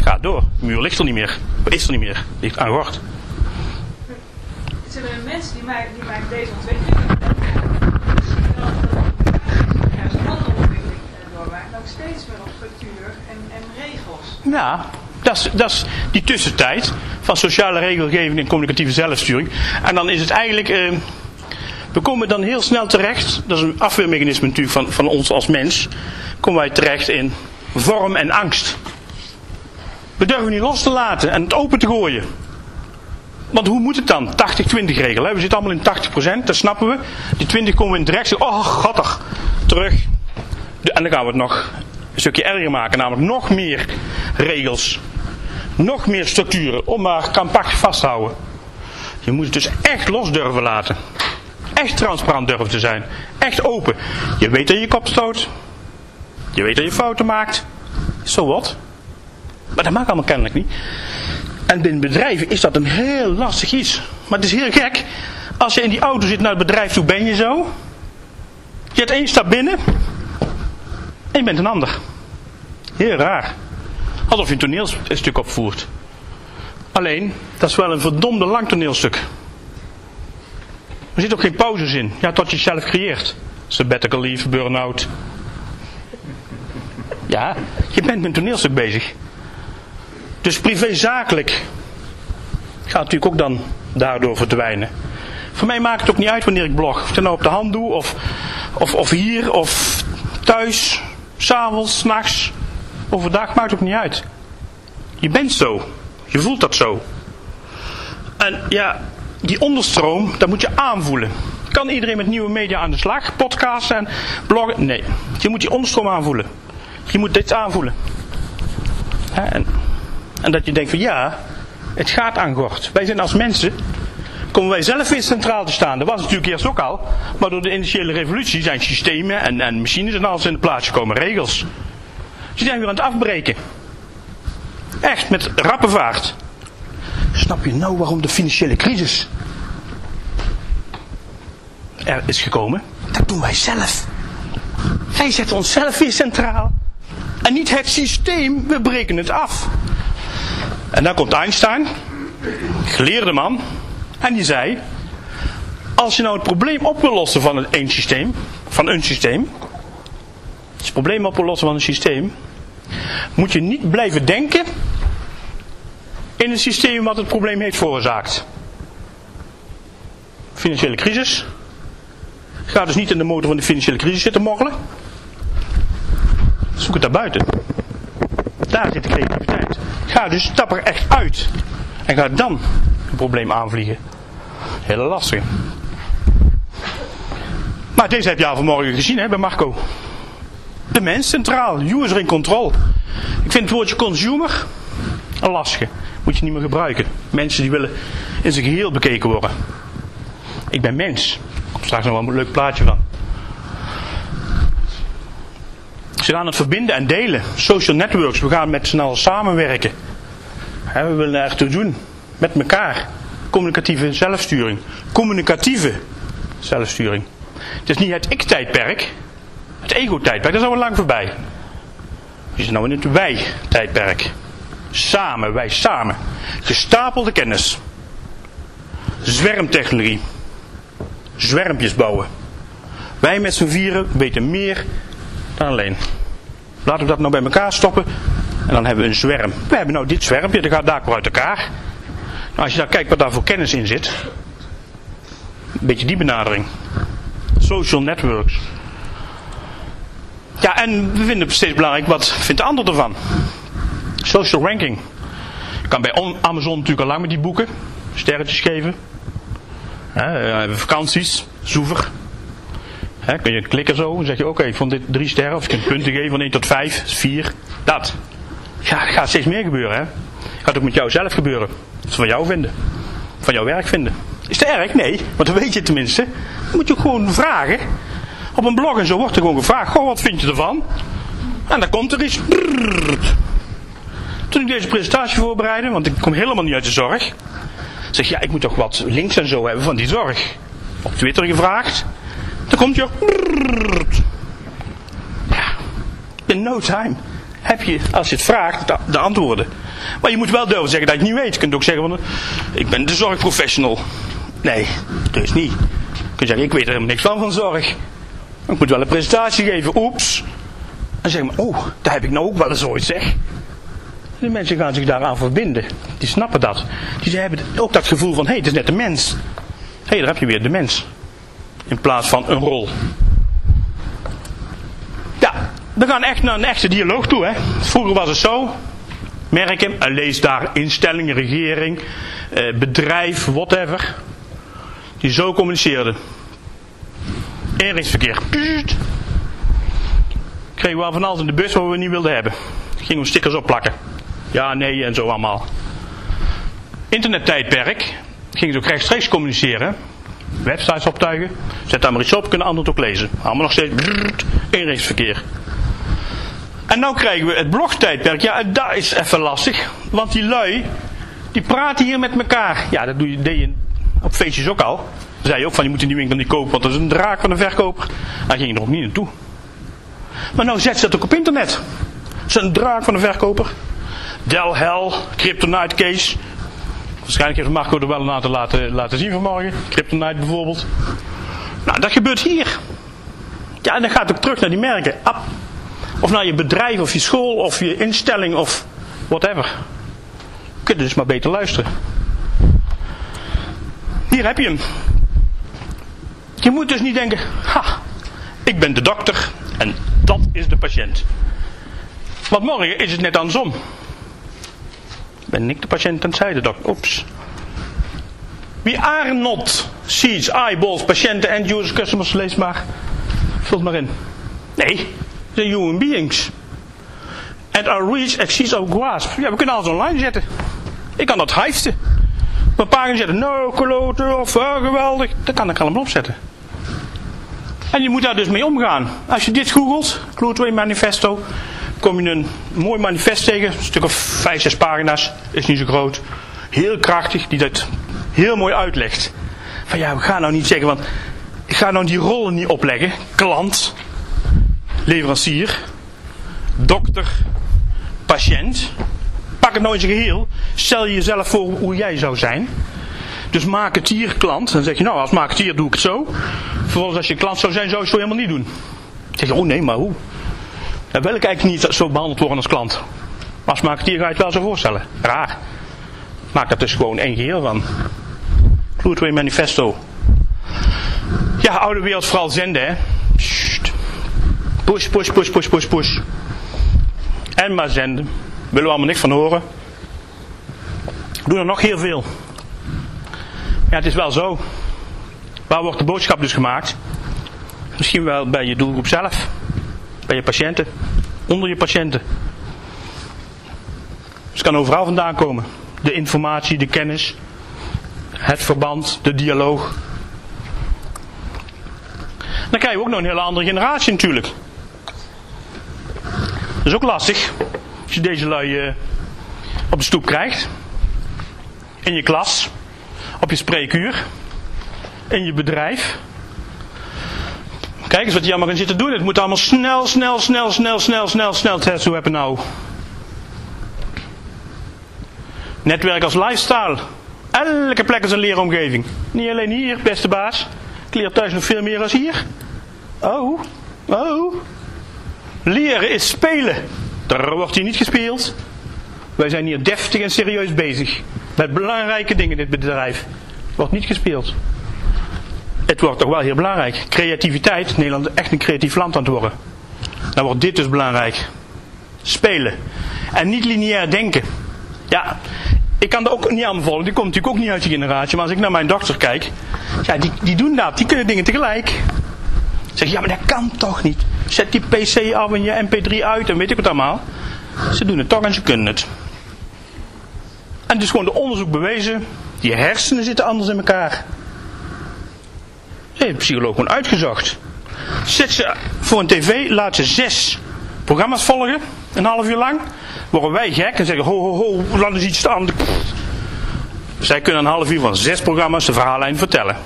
Gaat door. De muur ligt er niet meer. Is er niet meer. Ligt aan gort. Het zijn er mensen die maken, die deze ontwikkeling. nog steeds op en, en regels. Ja, dat is, die tussentijd van sociale regelgeving en communicatieve zelfsturing. En dan is het eigenlijk. Uh, we komen dan heel snel terecht, dat is een afweermechanisme natuurlijk van, van ons als mens, komen wij terecht in vorm en angst. We durven niet los te laten en het open te gooien. Want hoe moet het dan? 80-20 regel. We zitten allemaal in 80%, dat snappen we. Die 20 komen we in direct. Oh, goddig. Terug. En dan gaan we het nog een stukje erger maken. Namelijk nog meer regels. Nog meer structuren. Om maar krampachtig vast te houden. Je moet het dus echt los durven laten. Echt transparant durven te zijn. Echt open. Je weet dat je kop stoot. Je weet dat je fouten maakt. Zo wat. Maar dat maakt allemaal kennelijk niet. En binnen bedrijven is dat een heel lastig iets. Maar het is heel gek. Als je in die auto zit naar het bedrijf toe, ben je zo. Je hebt één stap binnen. En je bent een ander. Heel raar. Alsof je een toneelstuk opvoert. Alleen, dat is wel een verdomde lang toneelstuk. Er zit ook geen pauzes in. Ja, tot je het zelf creëert. Sabbatical leave, burn-out. Ja, je bent met een toneelstuk bezig. Dus privé-zakelijk gaat natuurlijk ook dan daardoor verdwijnen. Voor mij maakt het ook niet uit wanneer ik blog. Of ik het nou op de hand doe, of, of, of hier, of thuis, s'avonds, s'nachts, overdag, maakt ook niet uit. Je bent zo. Je voelt dat zo. En ja, die onderstroom, dat moet je aanvoelen. Kan iedereen met nieuwe media aan de slag? Podcasts en bloggen? Nee. Je moet die onderstroom aanvoelen. Je moet dit aanvoelen. En, en dat je denkt van ja, het gaat aan gort. Wij zijn als mensen, komen wij zelf weer centraal te staan. Dat was natuurlijk eerst ook al. Maar door de industriële revolutie zijn systemen en, en machines en alles in de plaats gekomen. Regels. Die zijn weer aan het afbreken. Echt, met rappe vaart. Snap je nou waarom de financiële crisis er is gekomen? Dat doen wij zelf. Wij zetten onszelf weer centraal. En niet het systeem, we breken het af. En dan komt Einstein, geleerde man, en die zei: Als je nou het probleem op wil lossen van een systeem, van een systeem, het probleem op lossen van een systeem, moet je niet blijven denken in een systeem wat het probleem heeft veroorzaakt. Financiële crisis. Ga dus niet in de motor van de financiële crisis zitten moggelen. Zoek het daar buiten. Daar zit de creativiteit. Ga dus stap er echt uit. En ga dan een probleem aanvliegen. Hele lastige. Maar deze heb je al vanmorgen gezien hè, bij Marco. De mens centraal, user in control. Ik vind het woordje consumer een lastige. Moet je niet meer gebruiken. Mensen die willen in zijn geheel bekeken worden. Ik ben mens. Er komt straks nog wel een leuk plaatje van. Ze gaan het verbinden en delen. Social networks. We gaan met z'n allen samenwerken. we willen er toe doen. Met elkaar. Communicatieve zelfsturing. Communicatieve zelfsturing. Het is niet het ik-tijdperk. Het ego-tijdperk. Dat is al lang voorbij. We zitten nou in het wij-tijdperk. Samen, wij samen. Gestapelde kennis. Zwermtechnologie. Zwermpjes bouwen. Wij met z'n vieren weten meer dan alleen. Laten we dat nou bij elkaar stoppen. En dan hebben we een zwerm. We hebben nou dit zwermpje, dat gaat daar uit elkaar. Nou, als je daar kijkt wat daar voor kennis in zit. Een beetje die benadering. Social networks. Ja, en we vinden het steeds belangrijk, wat vindt de ander ervan? social ranking. Je kan bij On- Amazon natuurlijk al lang met die boeken sterretjes geven. Hè, eh, vakanties, zoever. Hè, kun je klikken zo, dan zeg je oké, ik vond dit drie sterren. Of je kunt punten geven van 1 tot 5, is 4. Dat. Ja, gaat steeds meer gebeuren. Hè. Gaat ook met jou zelf gebeuren. Ze van jou vinden. Van jouw werk vinden. Is het erg? Nee, want dan weet je tenminste. Dan moet je gewoon vragen. Op een blog en zo wordt er gewoon gevraagd. Goh, wat vind je ervan? En dan komt er iets. Toen ik deze presentatie voorbereidde, want ik kom helemaal niet uit de zorg. Zeg ja, ik moet toch wat links en zo hebben van die zorg. Op Twitter gevraagd. Dan komt je. Ja, in no time heb je, als je het vraagt, de antwoorden. Maar je moet wel durven zeggen dat je het niet weet. Je kunt ook zeggen van, ik ben de zorgprofessional. Nee, dus niet. Je kunt zeggen, ik weet er helemaal niks van van zorg. Maar ik moet wel een presentatie geven, oeps. En zeggen, oh, daar heb ik nou ook wel eens ooit zeg. De mensen gaan zich daaraan verbinden. Die snappen dat. Die hebben ook dat gevoel van, hé, hey, het is net een mens. Hé, hey, daar heb je weer de mens. In plaats van een rol. Ja, we gaan echt naar een echte dialoog toe. Hè. Vroeger was het zo. Merken, en lees daar instellingen, regering, eh, bedrijf, whatever. Die zo communiceerden. Inrichtingsverkeer. Puut. Kregen we al van alles in de bus wat we niet wilden hebben. Gingen we stickers opplakken. Ja, nee en zo allemaal. Internettijdperk. Gingen ze ook rechtstreeks communiceren. Websites optuigen. Zet daar maar iets op, kunnen anderen het ook lezen. Allemaal nog steeds inrichtingsverkeer. En nou krijgen we het blogtijdperk. Ja, dat is even lastig. Want die lui, die praten hier met elkaar. Ja, dat doe je, deed je op feestjes ook al. Dan zei je ook van, je moet in die winkel niet kopen, want dat is een draak van een verkoper. Daar ging je er ook niet naartoe. Maar nou zet ze dat ook op internet. Dat is een draak van een verkoper. Del Hell, Kryptonite Case. Waarschijnlijk heeft Marco er wel een aantal laten, laten zien vanmorgen. Kryptonite bijvoorbeeld. Nou, dat gebeurt hier. Ja, en dan gaat het ook terug naar die merken. Of naar je bedrijf, of je school, of je instelling, of whatever. Je dus maar beter luisteren. Hier heb je hem. Je moet dus niet denken, ha, ik ben de dokter en dat is de patiënt. Want morgen is het net andersom. Ben ik de patiënt en zij de dokter. Oeps. We are not seeds, eyeballs, patiënten, end users, customers, lees maar. Vul het maar in. Nee, zijn human beings. And our reach exceeds our grasp. Ja, we kunnen alles online zetten. Ik kan dat hijsten. Op een pagina zetten, nou, kloten of uh, geweldig. Dat kan ik allemaal opzetten. En je moet daar dus mee omgaan. Als je dit googelt, Cloudway Manifesto, kom je een mooi manifest tegen. Een stuk of vijf, zes pagina's. Is niet zo groot. Heel krachtig, die dat heel mooi uitlegt. Van ja, we gaan nou niet zeggen, want ik ga nou die rollen niet opleggen. Klant, leverancier, dokter, patiënt. Pak het nou in geheel. Stel je jezelf voor hoe jij zou zijn. Dus marketeer, klant. Dan zeg je, nou als marketeer doe ik het zo. Vervolgens als je klant zou zijn, zou je het zo helemaal niet doen. Dan zeg je, oh nee, maar hoe? Dan wil ik eigenlijk niet zo behandeld worden als klant. Maar als marketeer ga je het wel zo voorstellen. Raar. Maak dat dus gewoon één geheel van. Cloudway Manifesto. Ja, oude wereld vooral zenden, hè. Push, push, push, push, push, push. En maar zenden. Willen we allemaal niks van horen. Doen er nog heel veel. Ja, het is wel zo. Waar wordt de boodschap dus gemaakt? Misschien wel bij je doelgroep zelf. Bij je patiënten. Onder je patiënten. Dus het kan overal vandaan komen. De informatie, de kennis. Het verband, de dialoog. Dan krijg je ook nog een hele andere generatie natuurlijk. Dat is ook lastig. Als je deze lui uh, op de stoep krijgt. In je klas. Op je spreekuur. In je bedrijf. Kijk eens wat die allemaal gaan zitten doen. Het moet allemaal snel, snel, snel, snel, snel, snel, snel. Hoe hebben nou. Netwerk als lifestyle. Elke plek is een leeromgeving. Niet alleen hier, beste baas. Ik leer thuis nog veel meer als hier. Oh, oh. Leren is spelen. Daar wordt hier niet gespeeld. Wij zijn hier deftig en serieus bezig. Met belangrijke dingen in dit bedrijf. Wordt niet gespeeld. Het wordt toch wel heel belangrijk. Creativiteit. Nederland is echt een creatief land aan het worden. Dan wordt dit dus belangrijk. Spelen. En niet lineair denken. Ja, ik kan er ook niet aan volgen. Die komt natuurlijk ook niet uit die generatie. Maar als ik naar mijn dochter kijk, ja, die, die doen dat. Die kunnen dingen tegelijk. Zeg je, ja, maar dat kan toch niet? Zet die PC af en je MP3 uit en weet ik wat allemaal. Ze doen het toch en ze kunnen het. En het is gewoon de onderzoek bewezen. Die hersenen zitten anders in elkaar. Dat heeft psycholoog gewoon uitgezocht. Zet ze voor een tv, laat ze zes programma's volgen, een half uur lang. Worden wij gek en zeggen, ho ho ho, laat eens iets staan. Zij kunnen een half uur van zes programma's de verhaallijn vertellen.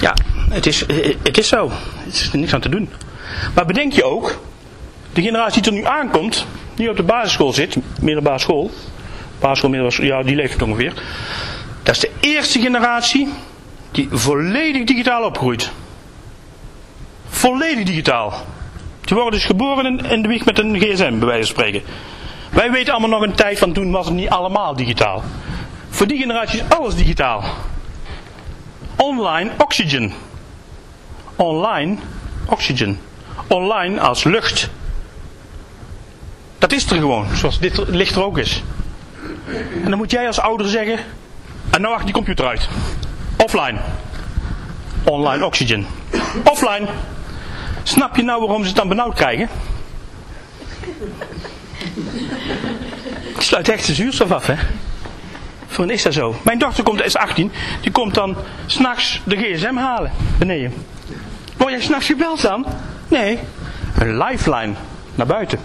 Ja, het is, het is zo. Is er niks aan te doen. Maar bedenk je ook, de generatie die er nu aankomt, die op de basisschool zit, middelbare school, basisschool, middelbare school, ja die leeft het ongeveer. Dat is de eerste generatie die volledig digitaal opgroeit. Volledig digitaal. Die worden dus geboren in, in de wieg met een gsm, bij wijze van spreken. Wij weten allemaal nog een tijd van toen was het niet allemaal digitaal. Voor die generatie is alles digitaal. Online oxygen. Online oxygen. Online als lucht. Dat is er gewoon, zoals dit licht er ook is. En dan moet jij als ouder zeggen, en nou achter die computer uit. Offline. Online oxygen. Offline. Snap je nou waarom ze het dan benauwd krijgen? Ik sluit echt de zuurstof af, hè? Voor is dat zo. Mijn dochter komt, is 18, die komt dan s'nachts de gsm halen, beneden. Word jij s'nachts gebeld dan? Nee, een lifeline naar buiten.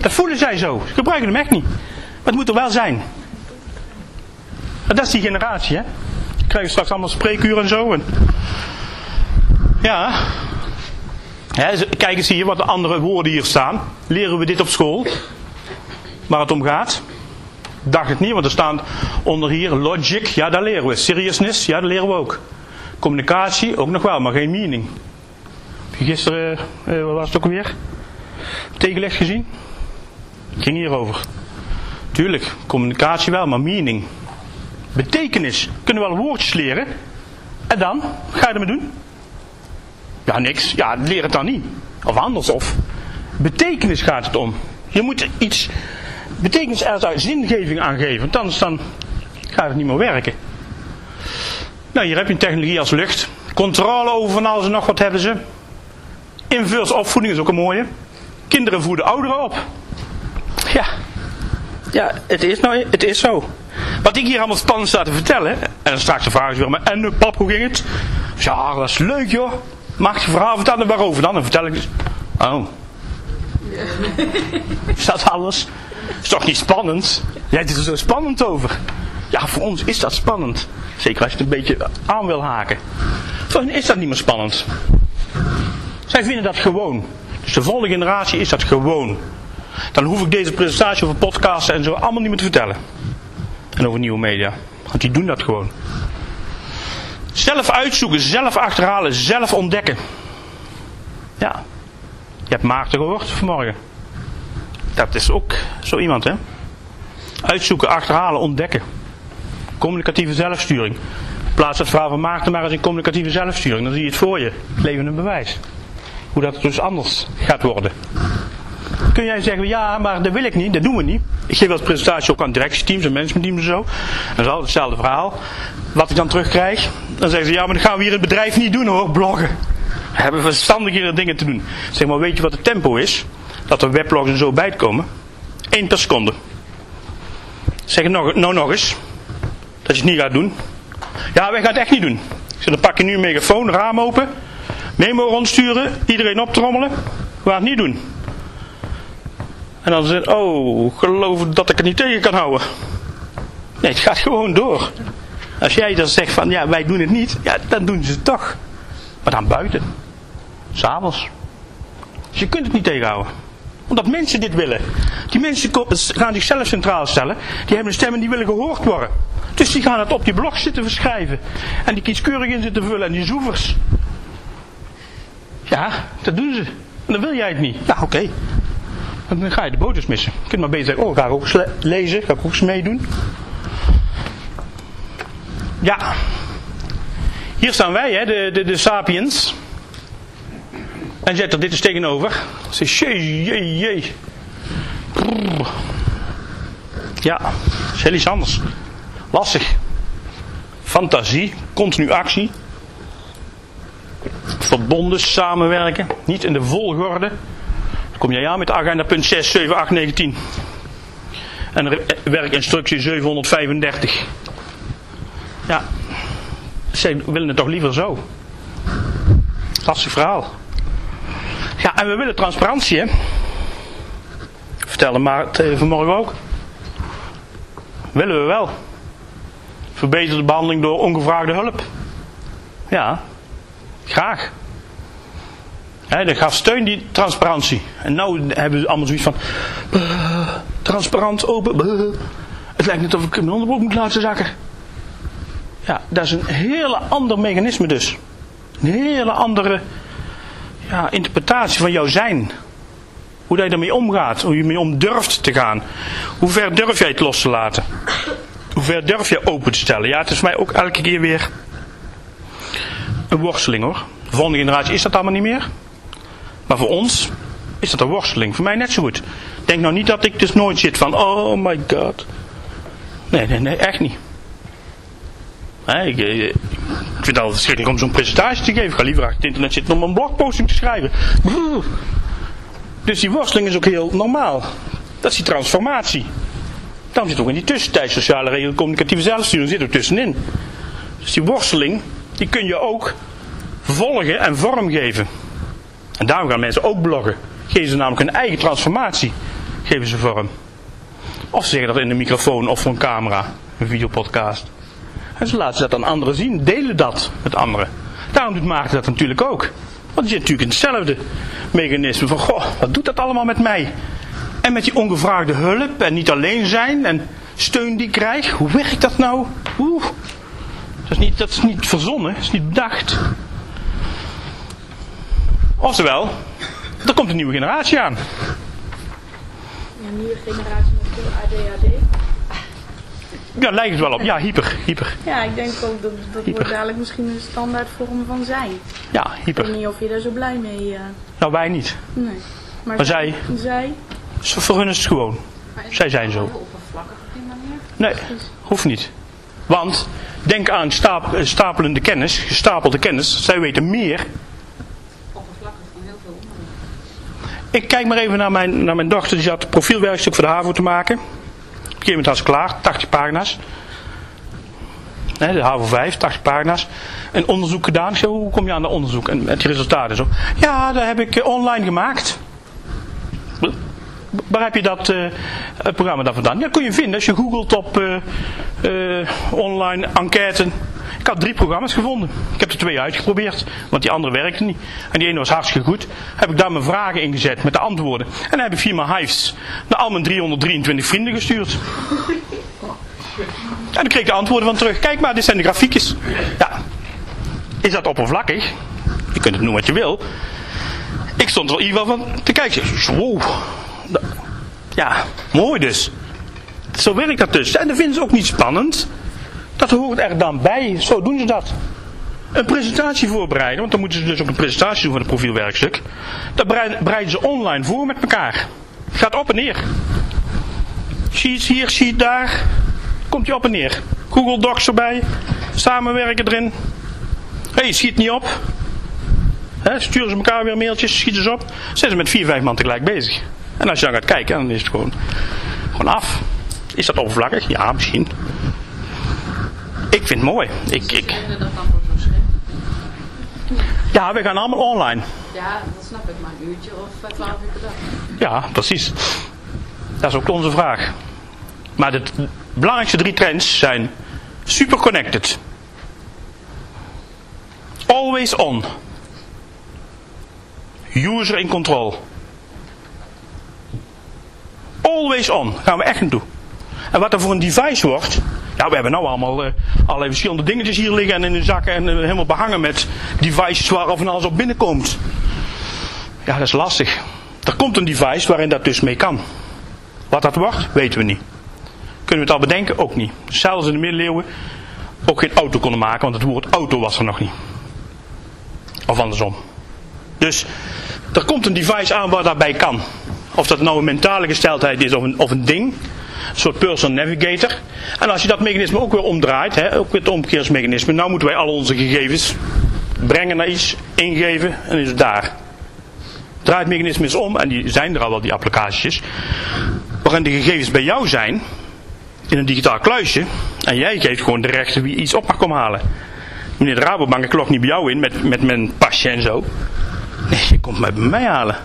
Dat voelen zij zo. Ze gebruiken hem echt niet. Maar het moet er wel zijn. dat is die generatie, hè? Dan krijg je straks allemaal spreekuren en zo. En... Ja. kijk eens hier wat de andere woorden hier staan. Leren we dit op school? Waar het om gaat? Dacht het niet, want er staan onder hier logic. Ja, daar leren we. Seriousness, ja, dat leren we ook. Communicatie, ook nog wel, maar geen meaning. Gisteren, eh, wat was het ook alweer? Tegenleg gezien? Ging hierover. Tuurlijk, communicatie wel, maar meaning. Betekenis. Kunnen we wel woordjes leren. En dan? Ga je ermee doen? Ja, niks. Ja, leer het dan niet. Of anders. Of betekenis gaat het om. Je moet iets, betekenis uit zingeving aangeven. Want anders dan gaat het niet meer werken. Nou, hier heb je een technologie als lucht. Controle over van alles en nog wat hebben ze. Impulsopvoeding is ook een mooie. Kinderen voeden ouderen op. Ja. Ja, het is, nou, het is zo. Wat ik hier allemaal spannend sta te vertellen. En dan straks de vraag is weer, maar en pap, hoe ging het? Ja, dat is leuk joh. Mag je verhaal vertellen waarover dan? Dan vertel ik eens. Oh. Is dat alles? Is toch niet spannend? Jij doet er zo spannend over. Ja, voor ons is dat spannend. Zeker als je het een beetje aan wil haken. Voor hen is dat niet meer spannend. Zij vinden dat gewoon. Dus de volgende generatie is dat gewoon. Dan hoef ik deze presentatie over podcasten en zo allemaal niet meer te vertellen. En over nieuwe media. Want die doen dat gewoon. Zelf uitzoeken, zelf achterhalen, zelf ontdekken. Ja. Je hebt Maarten gehoord vanmorgen. Dat is ook zo iemand, hè? Uitzoeken, achterhalen, ontdekken. Communicatieve zelfsturing. Plaats het verhaal van Maarten maar eens in communicatieve zelfsturing. Dan zie je het voor je. Levende bewijs. Hoe dat dus anders gaat worden. Kun jij zeggen, ja, maar dat wil ik niet, dat doen we niet. Ik geef wel presentatie ook aan directieteams en managementteams en zo. Dat is altijd hetzelfde verhaal. Wat ik dan terugkrijg, dan zeggen ze, ja, maar dat gaan we hier in het bedrijf niet doen hoor, bloggen. We hebben verstandigere dingen te doen. Zeg maar, weet je wat het tempo is? Dat er weblogs en zo bijkomen. 1 per seconde. Zeg nog, nou nog eens. Dat je het niet gaat doen. Ja, wij gaan het echt niet doen. Ik dan pak je nu een megafoon, raam open. Memo rondsturen, iedereen optrommelen. We gaan het niet doen. En dan zeggen oh, geloof dat ik het niet tegen kan houden. Nee, het gaat gewoon door. Als jij dan zegt van, ja, wij doen het niet, ja, dan doen ze het toch. Maar dan buiten. S'avonds. Dus je kunt het niet tegenhouden. Omdat mensen dit willen. Die mensen gaan zichzelf centraal stellen. Die hebben een stem en die willen gehoord worden. Dus die gaan het op die blog zitten verschrijven. En die kieskeurig in zitten vullen. En die zoevers. Ja, dat doen ze. En dan wil jij het niet. Nou, oké. Dan ga je de boot missen. Je kunt maar beter zeggen, oh, ga ook eens lezen, ga ik ook eens meedoen. Ja. Hier staan wij, hè, de, de, de sapiens. En zet er dit eens tegenover. Zeg, jee, jee, jee. Ja, dat is heel iets anders. Lastig. Fantasie, continu actie. Verbonden, samenwerken. Niet in de volgorde. Dan kom jij aan met agenda punt 6, 7, 8, 9, 10. En re- werkinstructie 735. Ja, zij willen het toch liever zo. Lastig verhaal. Ja, en we willen transparantie, hè? Vertelde Maart eh, vanmorgen ook. Willen we wel. Verbeterde behandeling door ongevraagde hulp. Ja, graag. Hè, dat gaf steun die transparantie. En nu hebben we allemaal zoiets van... "Buh, transparant, open. buh." Het lijkt net of ik mijn onderbroek moet laten zakken. Ja, dat is een hele ander mechanisme dus. Een hele andere ja, interpretatie van jouw zijn. Hoe dat je ermee omgaat. Hoe je ermee om durft te gaan. Hoe ver durf jij het los te laten? Hoe ver durf je open te stellen? Ja, het is voor mij ook elke keer weer een worsteling hoor. De volgende generatie is dat allemaal niet meer. Maar voor ons is dat een worsteling. Voor mij net zo goed. Denk nou niet dat ik dus nooit zit van, oh my god. Nee, nee, nee, echt niet. Ik, eh, ik vind het altijd verschrikkelijk om zo'n presentatie te geven. Ik ga liever achter het internet zitten om een blogposting te schrijven. Dus die worsteling is ook heel normaal. Dat is die transformatie. Daarom zit ook in die tussentijd sociale regel communicatieve zelfsturing zit ook tussenin. Dus die worsteling, die kun je ook volgen en vormgeven. En daarom gaan mensen ook bloggen. Geven ze namelijk hun eigen transformatie. Geven ze vorm. Of ze zeggen dat in de microfoon of voor een camera. Een videopodcast. En ze laten dat aan anderen zien. Delen dat met anderen. Daarom doet Maarten dat natuurlijk ook. Want je zit natuurlijk in hetzelfde mechanisme van, goh, wat doet dat allemaal met mij? En met die ongevraagde hulp en niet alleen zijn en steun die ik krijg. Hoe werkt dat nou? Oeh. Dat is niet, dat is niet verzonnen, dat is niet bedacht. Oftewel, er komt een nieuwe generatie aan. Een nieuwe generatie met veel ADHD. Ja, lijkt het wel op. Ja, hyper, hyper. Ja, ik denk ook dat dat Hyper. wordt dadelijk misschien een standaard vorm van zijn. Ja, Ik hyper. weet niet of je daar zo blij mee... eh Nou, wij niet. nee. Maar zij- Zij? Zo- Voor hun is het gewoon. Zij zijn zo. Nee, hoeft niet. Want, denk aan stap- eh, stapelende kennis, gestapelde kennis. Zij weten meer. Oppervlakkig van heel veel onderwerpen. Ik kijk maar even naar mijn, naar mijn dochter. Die zat een profielwerkstuk voor de HAVO te maken. Op een gegeven moment had ze klaar. 80 pagina's. Hè, de HAVO 5, 80 pagina's. Een onderzoek gedaan. Ik zei, hoe kom je aan dat onderzoek? En met die resultaten zo. Ja, dat heb ik eh, online gemaakt. Waar heb je dat eh, programma dan vandaan? Ja, dat kun je vinden als je googelt op eh, eh, online enquête. Ik had drie programma's gevonden. Ik heb er twee uitgeprobeerd, want die andere werkte niet. En die ene was hartstikke goed. Heb ik daar mijn vragen in gezet met de antwoorden. En dan heb ik via mijn Hives naar al mijn 323 vrienden gestuurd. En dan kreeg ik de antwoorden van terug. Kijk maar, dit zijn de grafiekjes. Ja, is dat oppervlakkig? Je kunt het noemen wat je wil. Ik stond er in ieder van te kijken. Wow. Ja, mooi dus. Zo werkt dat dus. En dat vinden ze ook niet spannend. Dat hoort er dan bij. Zo doen ze dat. Een presentatie voorbereiden, want dan moeten ze dus ook een presentatie doen van het profielwerkstuk. Dat bereiden ze online voor met elkaar. Gaat op en neer. Sheets hier, sheet daar. Komt je op en neer. Google Docs erbij. Samenwerken erin. Hé, hey, schiet niet op. Hè, sturen ze elkaar weer mailtjes, schieten ze op. Zijn ze met vier, vijf man tegelijk bezig. En als je dan gaat kijken, dan is het gewoon, gewoon af. Is dat oppervlakkig? Ja, misschien. Ik vind het mooi. Ik, ik, ja, we gaan allemaal online. Ja, dat snap ik, maar een uurtje of eh, twaalf uur per dag. Ja, precies. Dat is ook onze vraag. Maar de belangrijkste drie trends zijn super connected. Always on. User in control. Always on. Gaan we echt naartoe. En wat er voor een device wordt. Ja, we hebben nou allemaal eh, allerlei verschillende dingetjes hier liggen en in de zakken en eh, helemaal behangen met devices waar van alles op binnenkomt. Ja, dat is lastig. Er komt een device waarin dat dus mee kan. Wat dat wordt, weten we niet. Kunnen we het al bedenken? Ook niet. Zelfs in de middeleeuwen ook geen auto konden maken, want het woord auto was er nog niet. Of andersom. Dus er komt een device aan waar daarbij kan. Of dat nou een mentale gesteldheid is of een, of een ding. Een soort personal navigator. En als je dat mechanisme ook weer omdraait, hè, ook het omkeersmechanisme. Nou moeten wij al onze gegevens brengen naar iets, ingeven en is het daar. Draait het mechanisme om, en die zijn er al wel die applicaties. Waarin de gegevens bij jou zijn, in een digitaal kluisje. En jij geeft gewoon de rechten wie iets op mag komen halen. Meneer de Rabobank, ik log niet bij jou in met, met mijn pasje en zo. Nee, je komt mij bij mij halen.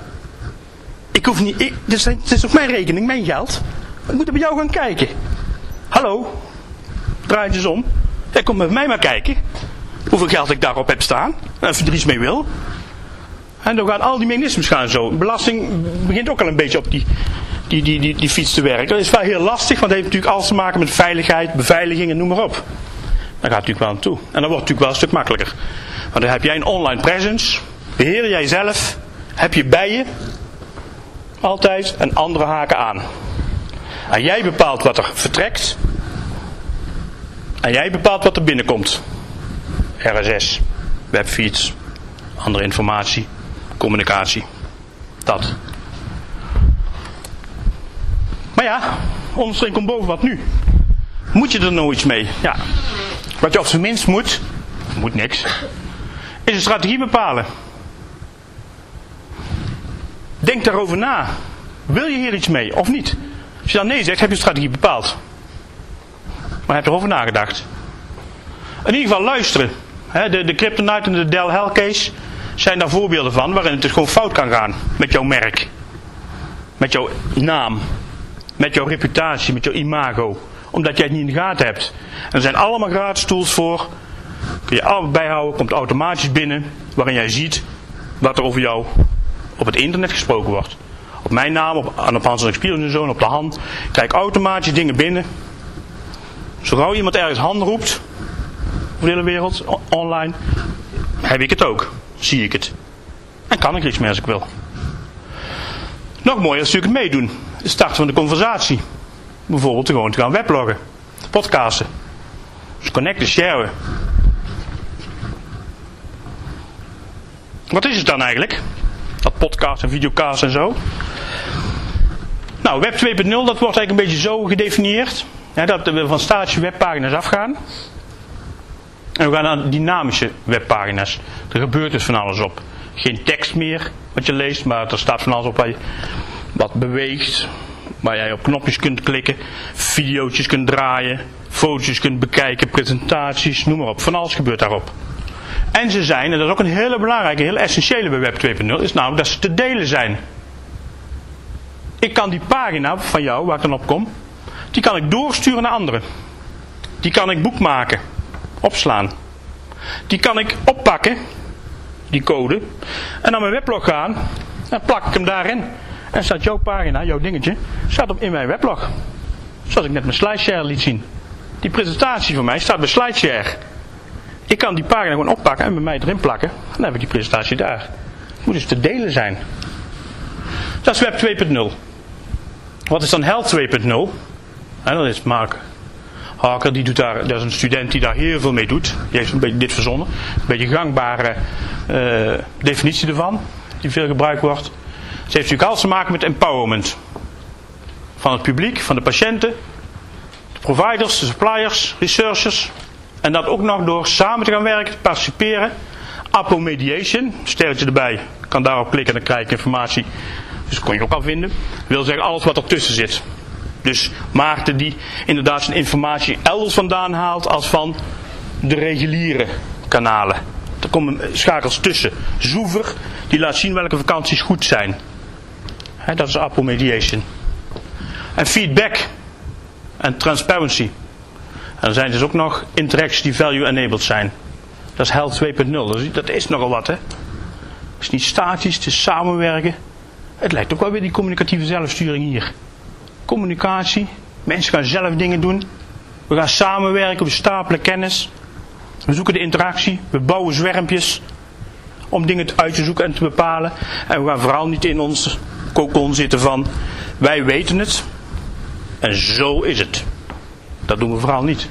Ik hoef niet, ik, dit, is, dit is mijn rekening, mijn geld. Ik moet bij jou gaan kijken. Hallo, draai eens om. Jij komt bij mij maar kijken. Hoeveel geld ik daarop heb staan. En als je er iets mee wil. En dan gaan al die mechanismes gaan zo. Belasting begint ook al een beetje op die, die, die, die, die fiets te werken. Dat is wel heel lastig, want het heeft natuurlijk alles te maken met veiligheid, beveiliging en noem maar op. Daar gaat het natuurlijk wel aan toe. En dan wordt natuurlijk wel een stuk makkelijker. Want dan heb jij een online presence, beheer jij zelf, heb je bij je, altijd, en andere haken aan. En jij bepaalt wat er vertrekt, en jij bepaalt wat er binnenkomt. RSS, webfeeds, andere informatie, communicatie. Dat. Maar ja, onderstreep komt boven wat nu. Moet je er nou iets mee? Ja. Wat je op zijn minst moet, moet niks, is een strategie bepalen. Denk daarover na. Wil je hier iets mee of niet? Als je dan nee zegt, heb je strategie bepaald. Maar heb erover nagedacht. In ieder geval luisteren. De, de Kryptonite en de Dell Hellcase zijn daar voorbeelden van waarin het dus gewoon fout kan gaan met jouw merk. Met jouw naam. Met jouw reputatie, met jouw imago. Omdat jij het niet in de gaten hebt. En er zijn allemaal gratis tools voor. Kun je allemaal bijhouden, komt automatisch binnen. Waarin jij ziet wat er over jou op het internet gesproken wordt. Op mijn naam, op, aan Hans en Zoon, op de hand. Kijk automatisch dingen binnen. Zodra iemand ergens hand roept, over de hele wereld, online, heb ik het ook. Zie ik het. En kan ik niks meer als ik wil. Nog mooier is natuurlijk het meedoen. De start van de conversatie. Bijvoorbeeld gewoon te gaan webloggen. Podcasten. Dus connecten, sharen. Wat is het dan eigenlijk? Dat podcast en videocast en zo. Nou, Web 2.0 dat wordt eigenlijk een beetje zo gedefinieerd. dat we van statische webpagina's afgaan. En we gaan naar dynamische webpagina's. Er gebeurt dus van alles op. Geen tekst meer wat je leest, maar er staat van alles op wat beweegt. Waar jij op knopjes kunt klikken, video's kunt draaien, foto's kunt bekijken, presentaties, noem maar op. Van alles gebeurt daarop. En ze zijn, en dat is ook een hele belangrijke, heel essentiële bij Web 2.0, is namelijk dat ze te delen zijn. Ik kan die pagina van jou, waar ik dan op kom, die kan ik doorsturen naar anderen. Die kan ik boekmaken, opslaan. Die kan ik oppakken, die code, en naar mijn weblog gaan, en plak ik hem daarin. En staat jouw pagina, jouw dingetje, staat op in mijn weblog. Zoals ik net mijn slideshare liet zien. Die presentatie van mij staat bij slideshare. Ik kan die pagina gewoon oppakken en bij mij erin plakken. En dan heb ik die presentatie daar. Het moet dus te delen zijn. Dat is Web 2.0. Wat is dan Health 2.0? En dat is Mark Harker, die doet daar, dat is een student die daar heel veel mee doet. Die heeft een beetje dit verzonnen. Een beetje gangbare uh, definitie ervan, die veel gebruikt wordt. Ze heeft natuurlijk alles te maken met empowerment. Van het publiek, van de patiënten, de providers, de suppliers, researchers. En dat ook nog door samen te gaan werken, te participeren. Apomediation, sterretje erbij, kan daarop klikken en dan krijg je informatie. Dus dat kon je ook al vinden. wil zeggen alles wat ertussen zit. Dus Maarten die inderdaad zijn informatie elders vandaan haalt als van de reguliere kanalen. Er komen schakels tussen. Zoever, die laat zien welke vakanties goed zijn. dat is apomediation. En feedback en transparency. En er zijn dus ook nog interactions die value-enabled zijn. Dat is Health 2.0. Dat is nogal wat, hè. Het is niet statisch, het is samenwerken. Het lijkt ook wel weer die communicatieve zelfsturing hier. Communicatie. Mensen gaan zelf dingen doen. We gaan samenwerken, we stapelen kennis. We zoeken de interactie. We bouwen zwermpjes. Om dingen uit te zoeken en te bepalen. En we gaan vooral niet in ons kokon zitten van... Wij weten het. En zo is het. Dat doen we vooral niet.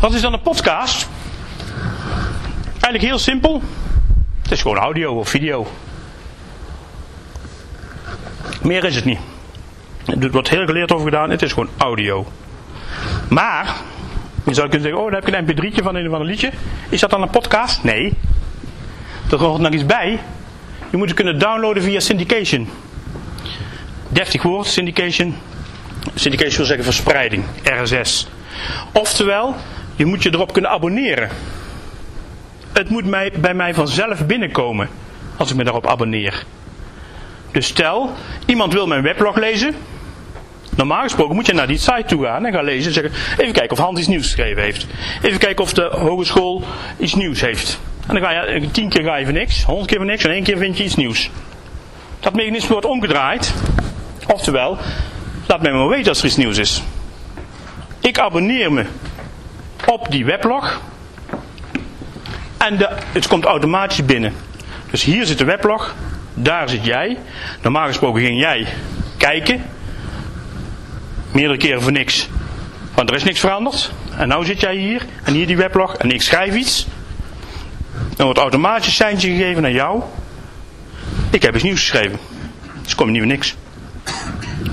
Wat is dan een podcast? Eigenlijk heel simpel. Het is gewoon audio of video. Meer is het niet. Er wordt heel geleerd over gedaan, het is gewoon audio. Maar, je zou kunnen zeggen, oh, dan heb je een mp3'tje van een van een liedje. Is dat dan een podcast? Nee. Er hoort nog iets bij. Je moet het kunnen downloaden via syndication. Deftig woord, syndication. Syndication wil zeggen verspreiding, RSS. Oftewel, je moet je erop kunnen abonneren. Het moet mij, bij mij vanzelf binnenkomen als ik me daarop abonneer. Dus stel, iemand wil mijn weblog lezen. Normaal gesproken moet je naar die site toe gaan en gaan lezen en zeggen: even kijken of Hans iets nieuws geschreven heeft. Even kijken of de hogeschool iets nieuws heeft. En dan ga je tien keer ga je voor niks, honderd keer voor niks en één keer vind je iets nieuws. Dat mechanisme wordt omgedraaid. Oftewel, laat mij maar weten als er iets nieuws is. Ik abonneer me op die weblog. En de, het komt automatisch binnen. Dus hier zit de weblog, daar zit jij. Normaal gesproken ging jij kijken. Meerdere keren voor niks. Want er is niks veranderd. En nu zit jij hier en hier die weblog en ik schrijf iets. Dan wordt automatisch seintje gegeven naar jou. Ik heb iets nieuws geschreven. Dus kom je niet niks.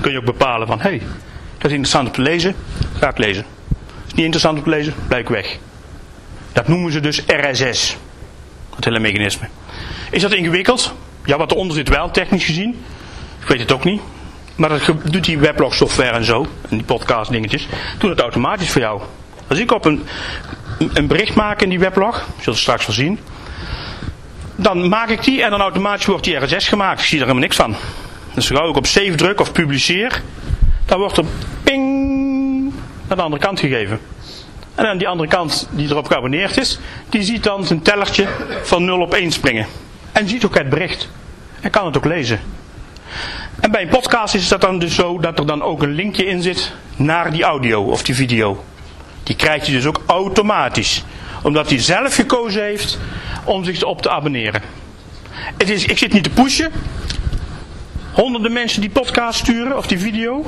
Kun je ook bepalen van, hé, hey, dat is interessant om te lezen, ga ik lezen. Is niet interessant om te lezen, blijf ik weg. Dat noemen ze dus RSS. Dat hele mechanisme. Is dat ingewikkeld? Ja, wat eronder zit wel, technisch gezien. Ik weet het ook niet. Maar dat doet die weblog software en zo, en die podcast dingetjes, doet het automatisch voor jou. Als ik op een, een bericht maak in die weblog, zult straks wel zien, dan maak ik die en dan automatisch wordt die RSS gemaakt. Ik zie er helemaal niks van. Dus als ik op save druk of publiceer, dan wordt er ping naar de andere kant gegeven. En aan die andere kant die erop geabonneerd is, die ziet dan zijn tellertje van 0 op 1 springen. En ziet ook het bericht. En kan het ook lezen. En bij een podcast is dat dan dus zo dat er dan ook een linkje in zit naar die audio of die video. Die krijgt hij dus ook automatisch. Omdat hij zelf gekozen heeft om zich op te abonneren. Het is, ik zit niet te pushen. Honderden mensen die podcast sturen of die video.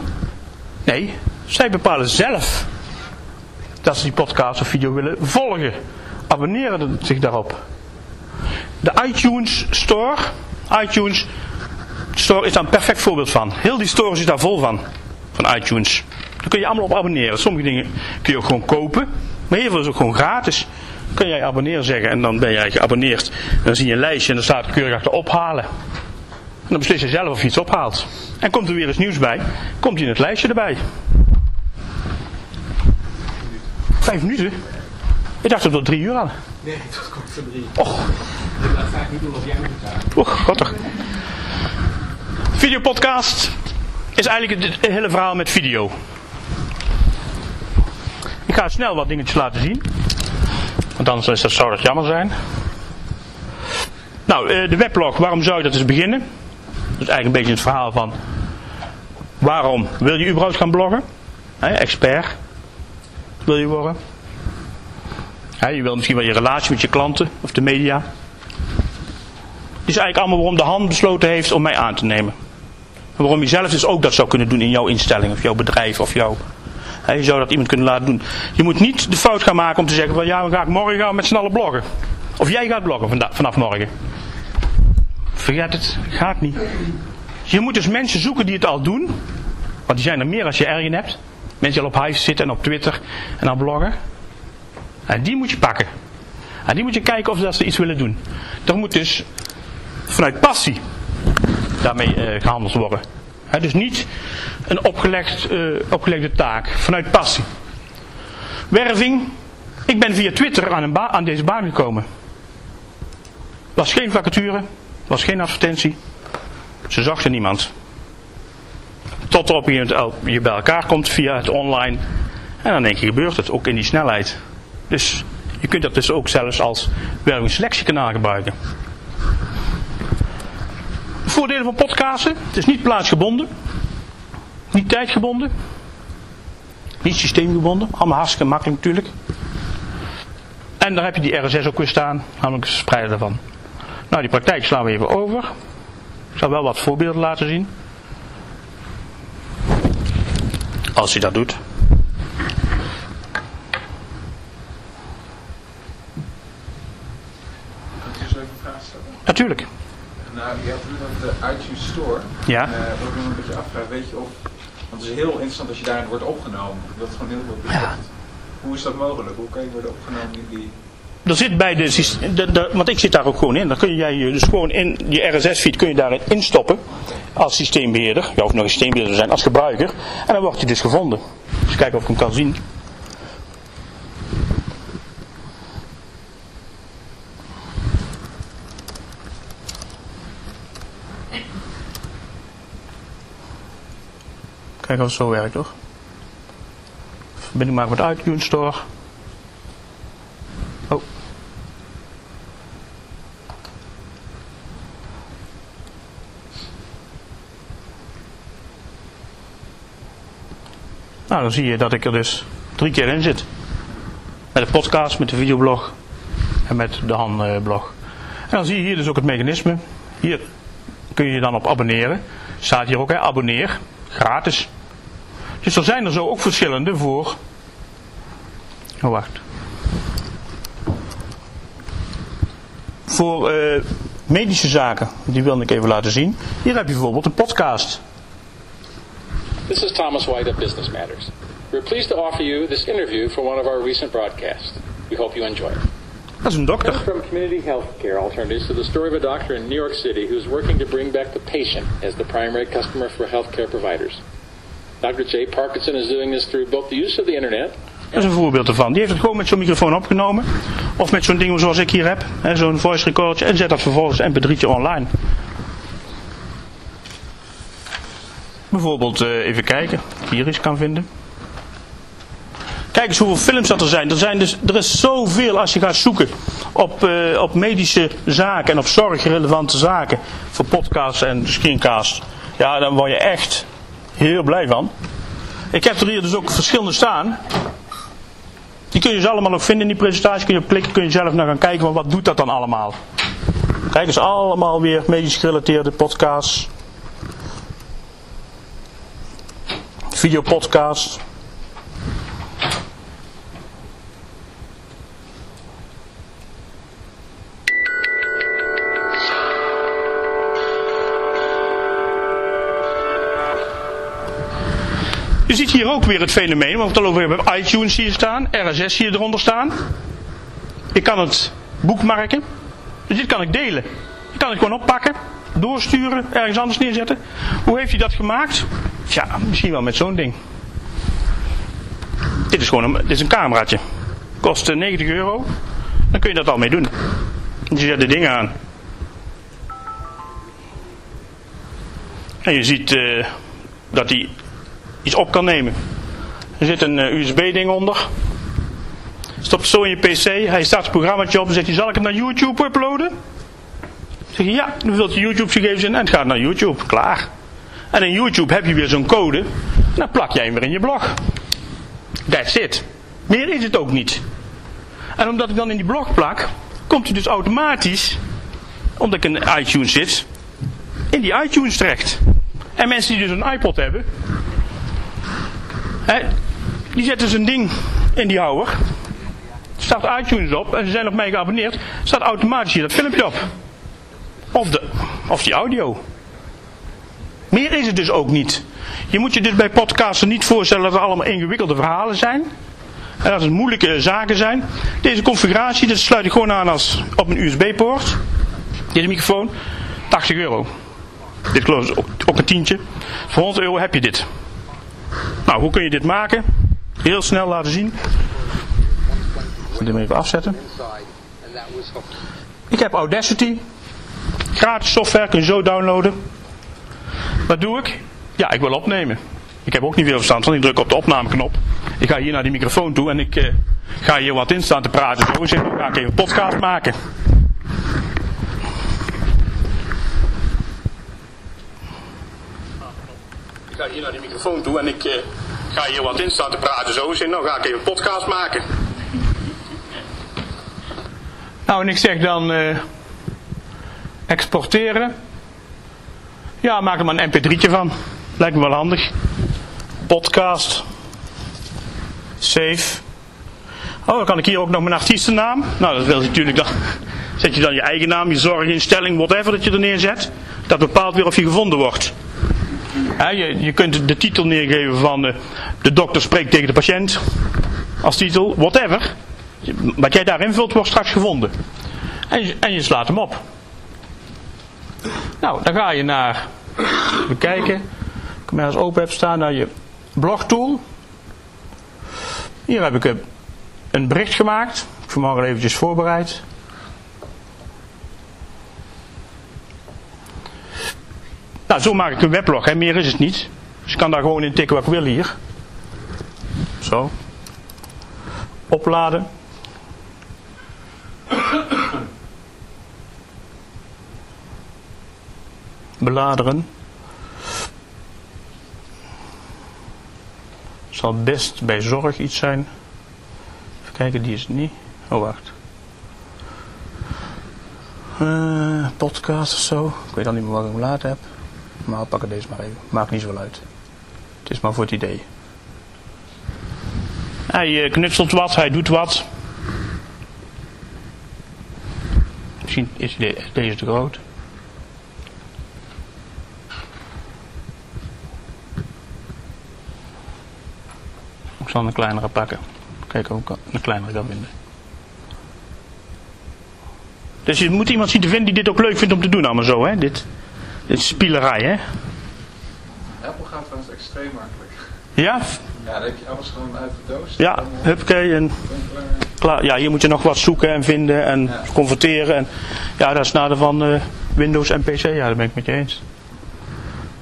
Nee, zij bepalen zelf dat ze die podcast of video willen volgen. Abonneren zich daarop. De iTunes Store. iTunes Store is daar een perfect voorbeeld van. Heel die store is daar vol van. Van iTunes. Daar kun je allemaal op abonneren. Sommige dingen kun je ook gewoon kopen. Maar heel veel is ook gewoon gratis. Kun jij abonneren zeggen en dan ben jij geabonneerd. Dan zie je een lijstje en dan staat keurig achter ophalen. En dan beslis je zelf of je iets ophaalt. En komt er weer eens nieuws bij, komt hij in het lijstje erbij. Vijf minuten? Ik dacht dat we drie uur hadden. Nee, tot kort voor drie. Och. Dat ga ik niet doen of jij moet het Och. Videopodcast is eigenlijk het hele verhaal met video. Ik ga snel wat dingetjes laten zien. Want anders zou dat jammer zijn. Nou, eh, de weblog, waarom zou je dat eens beginnen? Is eigenlijk een beetje het verhaal van... Waarom wil je überhaupt gaan bloggen? expert wil je worden. je wil misschien wel je relatie met je klanten of de media. Het is eigenlijk allemaal waarom de hand besloten heeft om mij aan te nemen. En waarom je zelf dus ook dat zou kunnen doen in jouw instelling of jouw bedrijf of jouw... je zou dat iemand kunnen laten doen. Je moet niet de fout gaan maken om te zeggen van ja, dan ga ik morgen gaan met z'n allen bloggen. Of jij gaat bloggen vanaf morgen. Vergeet het, gaat niet. Je moet dus mensen zoeken die het al doen. Want die zijn er meer als je ergen hebt. Mensen die al op Hive zitten en op Twitter en al bloggen. En die moet je pakken. En die moet je kijken of ze iets willen doen. Er moet dus vanuit passie daarmee uh, gehandeld worden. dus niet een opgelegd, uh, opgelegde taak, vanuit passie. Werving. Ik ben via Twitter aan, een aan deze baan gekomen. Was geen vacature, was geen advertentie. Ze zochten niemand. Tot op moment je bij elkaar komt via het online. En dan denk je, gebeurt het ook in die snelheid. Dus je kunt dat dus ook zelfs als wervingsselectiekanaal gebruiken. Voordelen van podcasten. Het is niet plaatsgebonden. Niet tijdgebonden. Niet systeemgebonden. Allemaal hartstikke makkelijk natuurlijk. En daar heb je die RSS ook weer staan. Namelijk het spreiden daarvan. Nou, die praktijk slaan we even over. Ik zal wel wat voorbeelden laten zien. Als hij dat doet. de iTunes Store. Ja. Eh, wat ik me een beetje afvraag, weet je of... Want het is heel interessant als je daarin wordt opgenomen. Dat is gewoon heel veel betreft. Hoe is dat mogelijk? Hoe kan je worden opgenomen in die... Er zit bij de, de, want ik zit daar ook gewoon in. Dan kun jij je dus gewoon in je RSS-feed kun je daarin instoppen als systeembeheerder. Ja, of nog een systeembeheerder zijn als gebruiker. En dan wordt je dus gevonden. Dus kijken of ik hem kan zien. Kijken of het zo werkt toch? Verbinding maken met iTunes Store. Nou, dan zie je dat ik er dus drie keer in zit. Met de podcast, met de videoblog en met de handblog. En dan zie je hier dus ook het mechanisme. Hier kun je je dan op abonneren. Staat hier ook, hè, abonneer. Gratis. Dus er zijn er zo ook verschillende voor. Oh, wacht. Voor eh, medische zaken, die wilde ik even laten zien. Hier heb je bijvoorbeeld een podcast. This is Thomas White of Business Matters. We're pleased to offer you this interview for one of our recent broadcasts. We hope you enjoy it. Is een dokter. From community healthcare alternatives to the story of a doctor in New York City who's working to bring back the patient as the primary customer for healthcare providers. Dr. Jay Parkinson is doing this through both the use of the internet Dat is een voorbeeld ervan. Die heeft het gewoon met zo'n microfoon opgenomen. Of met zo'n ding zoals ik hier heb. Zo'n voice recorder. En zet dat vervolgens mp3'tje online. Bijvoorbeeld eh, even kijken. Of hier iets kan vinden. Kijk eens hoeveel films dat er zijn. Er, zijn dus, er is zoveel als je gaat zoeken op, eh, op medische zaken en op zorgrelevante zaken. Voor podcasts en screencasts. Ja, dan word je echt heel blij van. Ik heb er hier dus ook verschillende staan. Die kun je ze allemaal ook vinden in die presentatie. Kun je op klikken, kun je zelf naar gaan kijken. Maar wat doet dat dan allemaal? Kijk eens, allemaal weer medisch gerelateerde podcasts. Videopodcasts. Je ziet hier ook weer het fenomeen, want we het al over hebben. iTunes hier staan, RSS hier eronder staan. Ik kan het boekmarken. Dus dit kan ik delen. Ik kan het gewoon oppakken, doorsturen, ergens anders neerzetten. Hoe heeft hij dat gemaakt? Ja, misschien wel met zo'n ding. Dit is gewoon een, dit is een cameraatje. Kost eh, 90 euro. Dan kun je dat al mee doen. Je zet de dingen aan. En je ziet eh, dat hij iets op kan nemen. Er zit een eh, USB-ding onder. Stop zo in je PC. Hij start het programmaatje op en zegt zal ik het naar YouTube uploaden? Zeg je, ja, dan vult je YouTube-gegevens in en het gaat naar YouTube. Klaar. En in YouTube heb je weer zo'n code. Dan plak jij hem weer in je blog. That's it. Meer is het ook niet. En omdat ik dan in die blog plak, komt hij dus automatisch, omdat ik in iTunes zit, in die iTunes terecht. En mensen die dus een iPod hebben, hè, die zetten zijn ding in die houwer, start iTunes op en ze zijn op mij geabonneerd, staat automatisch hier dat filmpje op. Of, de, of die audio. Meer is het dus ook niet. Je moet je dus bij podcasten niet voorstellen dat er allemaal ingewikkelde verhalen zijn. En dat het moeilijke zaken zijn. Deze configuratie, dat sluit ik gewoon aan als op een USB-poort. Deze microfoon, 80 euro. Dit kost ook, ook een tientje. Voor 100 euro heb je dit. Nou, hoe kun je dit maken? Heel snel laten zien. Ik moet hem even afzetten. Ik heb Audacity. Gratis software, kun je zo downloaden. Wat doe ik? Ja, ik wil opnemen. Ik heb ook niet veel verstand van. Ik druk op de opnameknop. Ik ga hier naar die microfoon toe en ik eh, ga hier wat in staan te praten. Zo zeg ik, ga ik even een podcast maken. Ik ga hier naar die microfoon toe en ik eh, ga hier wat in staan te praten. Zo zeg nou ga ik even een podcast maken. Nou, en ik zeg dan eh, exporteren. Ja, maak er maar een mp3'tje van. Lijkt me wel handig. Podcast. Save. Oh, dan kan ik hier ook nog mijn artiestennaam. Nou, dat wil ik natuurlijk dan Zet je dan je eigen naam, je zorginstelling, whatever dat je er neerzet. Dat bepaalt weer of je gevonden wordt. Je, je kunt de titel neergeven van eh, de dokter spreekt tegen de patiënt. Als titel, whatever. Wat jij daarin vult wordt straks gevonden. En je, en je slaat hem op. Nou, dan ga je naar, even kijken, ik hem ergens open heb staan, naar je blogtool. Hier heb ik een- bericht gemaakt. Ik heb vanmorgen eventjes voorbereid. Nou, zo maak ik een weblog, hè. meer is het niet. Dus ik kan daar gewoon in tikken wat ik wil hier. Zo. Opladen. Beladeren. Zal best bij zorg iets zijn. Even kijken, die is het niet. Oh, wacht. Eh, podcast of zo. Ik weet al niet meer wat ik hem laten heb. Maar we pakken deze maar even. Maakt niet zoveel uit. Het is maar voor het idee. Hij eh, knutselt wat, hij doet wat. Misschien is de- deze te groot. Ik zal een kleinere pakken. Kijken of ik een kleinere kan vinden. Dus je moet iemand zien te vinden die dit ook leuk vindt om te doen allemaal zo, hè? Dit, dit is spielerij, hè? Apple gaat trouwens extreem makkelijk. Ja? Ja, dan heb je alles gewoon uit de doos. Ja, huppakee en klaar. Ja, hier moet je nog wat zoeken en vinden en Ja. converteren. En, ja, dat is nadeel van eh, Windows en PC. Ja, dat ben ik met je eens.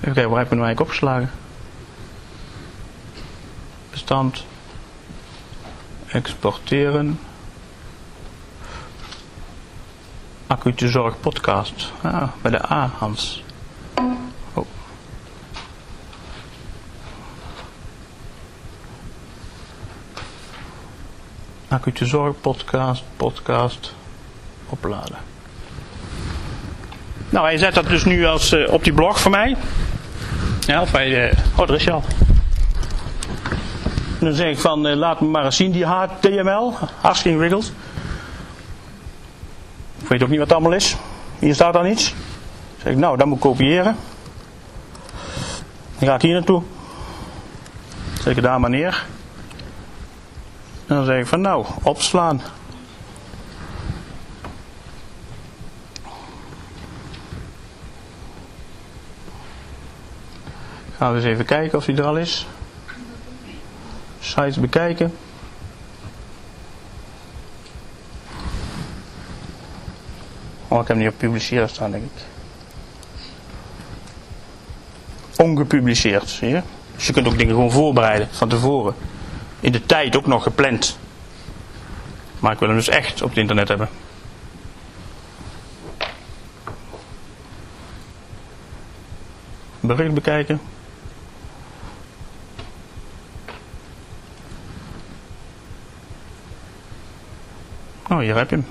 Kijken, waar heb ik hem nou eigenlijk opgeslagen? Bestand. Exporteren. Acute Zorg podcast. Bij de A, Hans. Oh. Acute Zorg podcast, podcast, opladen. Nou, hij zet dat dus nu als, eh, op die blog voor mij. Ja, of hij, eh, oh, is hij al. Dan zeg ik van, eh, laat me maar eens zien die HTML. Hartstikke ingewikkeld. Ik weet ook niet wat het allemaal is. Hier staat dan iets. Dan zeg ik, nou, dat moet ik kopiëren. Dan ga ik hier naartoe. Dan ik daar maar neer. En dan zeg ik van, nou, opslaan. Gaan we eens even kijken of die er al is. Sites bekijken. Oh, ik heb hem niet op publiceren staan, denk ik. Ongepubliceerd, zie je? Dus je kunt ook dingen gewoon voorbereiden van tevoren. In de tijd ook nog gepland. Maar ik wil hem dus echt op het internet hebben. Bericht bekijken. Oh, hier heb je hem.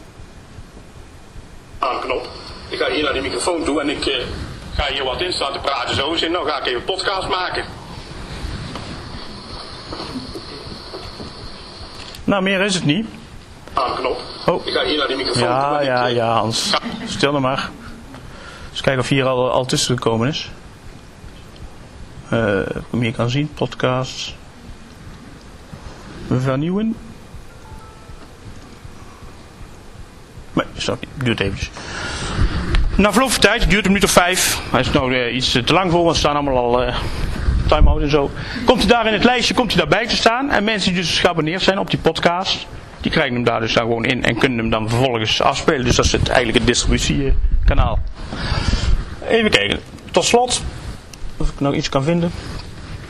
Aanknop. Ik ga hier naar die microfoon toe en ik eh, ga hier wat in staan te praten zo. En nou ga ik even een podcast maken. Nou, meer is het niet. Aanknop. Oh. Ik ga hier naar die microfoon Ja, toe. en ik, ja, eh, ja, Hans. Stil nou maar. Eens kijken of hier al, al tussen gekomen is. Eh, hem hier kan zien. Podcasts. Vernieuwen. Nee, stop. Duurt eventjes. Na verloop van tijd, duurt een minuut of vijf. Hij is nou eh, iets te lang voor, want staan allemaal al eh time-out en zo. Komt hij daar in het lijstje, komt hij daarbij te staan. En mensen die dus geabonneerd zijn op die podcast, die krijgen hem daar dus dan gewoon in en kunnen hem dan vervolgens afspelen. Dus dat is het, eigenlijk het distributiekanaal. Even kijken. Tot slot, of ik nog iets kan vinden.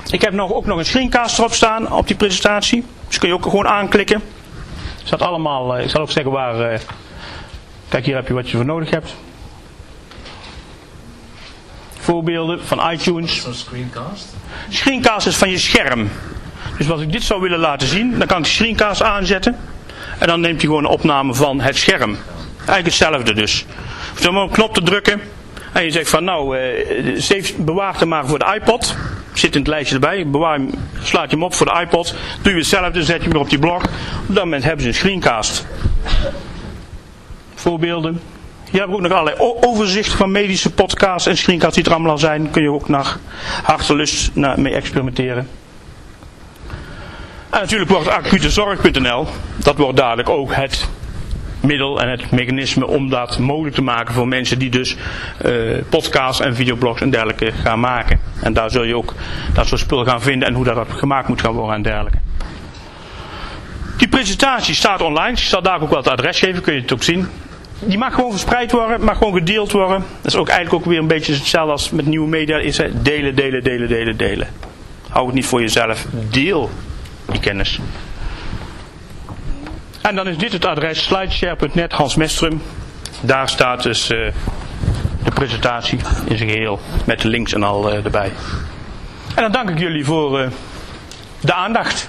Ik heb nog, ook nog een screencast erop staan op die presentatie. Dus kun je ook gewoon aanklikken. Er staat allemaal, eh, ik zal ook zeggen waar... kijk, hier heb je wat je voor nodig hebt. Voorbeelden van iTunes. Zo'n screencast. Screencast is van je scherm. Dus als ik dit zou willen laten zien, dan kan ik de screencast aanzetten. En dan neemt hij gewoon een opname van het scherm. Eigenlijk hetzelfde dus. Je hoeft dan maar op een knop te drukken. En je zegt van nou, eh, bewaar hem maar voor de iPod. Zit in het lijstje erbij. Bewaar hem, slaat je hem op voor de iPod. Doe je hetzelfde, zet je hem weer op die blog. Op dat moment hebben ze een screencast. Voorbeelden. Hebben we ook nog allerlei overzichten van medische podcasts en screencasts die er allemaal al zijn. Kun je ook naar hartelust mee experimenteren. En natuurlijk wordt acutezorg.nl, dat wordt dadelijk ook het middel en het mechanisme om dat mogelijk te maken voor mensen die dus uh, podcasts en videoblogs en dergelijke gaan maken. En daar zul je ook dat soort spul gaan vinden en hoe dat gemaakt moet gaan worden en dergelijke. Die presentatie staat online. Ik zal daar ook wel het adres geven, kun je het ook zien. Die mag gewoon verspreid worden, mag gewoon gedeeld worden. Dat is ook eigenlijk ook weer een beetje hetzelfde als met nieuwe media is. Hè? Delen, delen, delen, delen, delen. Hou het niet voor jezelf. Deel die kennis. En dan is dit het adres slideshare.net Hans Mestrum. Daar staat dus uh, de presentatie in zijn geheel met de links en al uh, erbij. En dan dank ik jullie voor uh, de aandacht.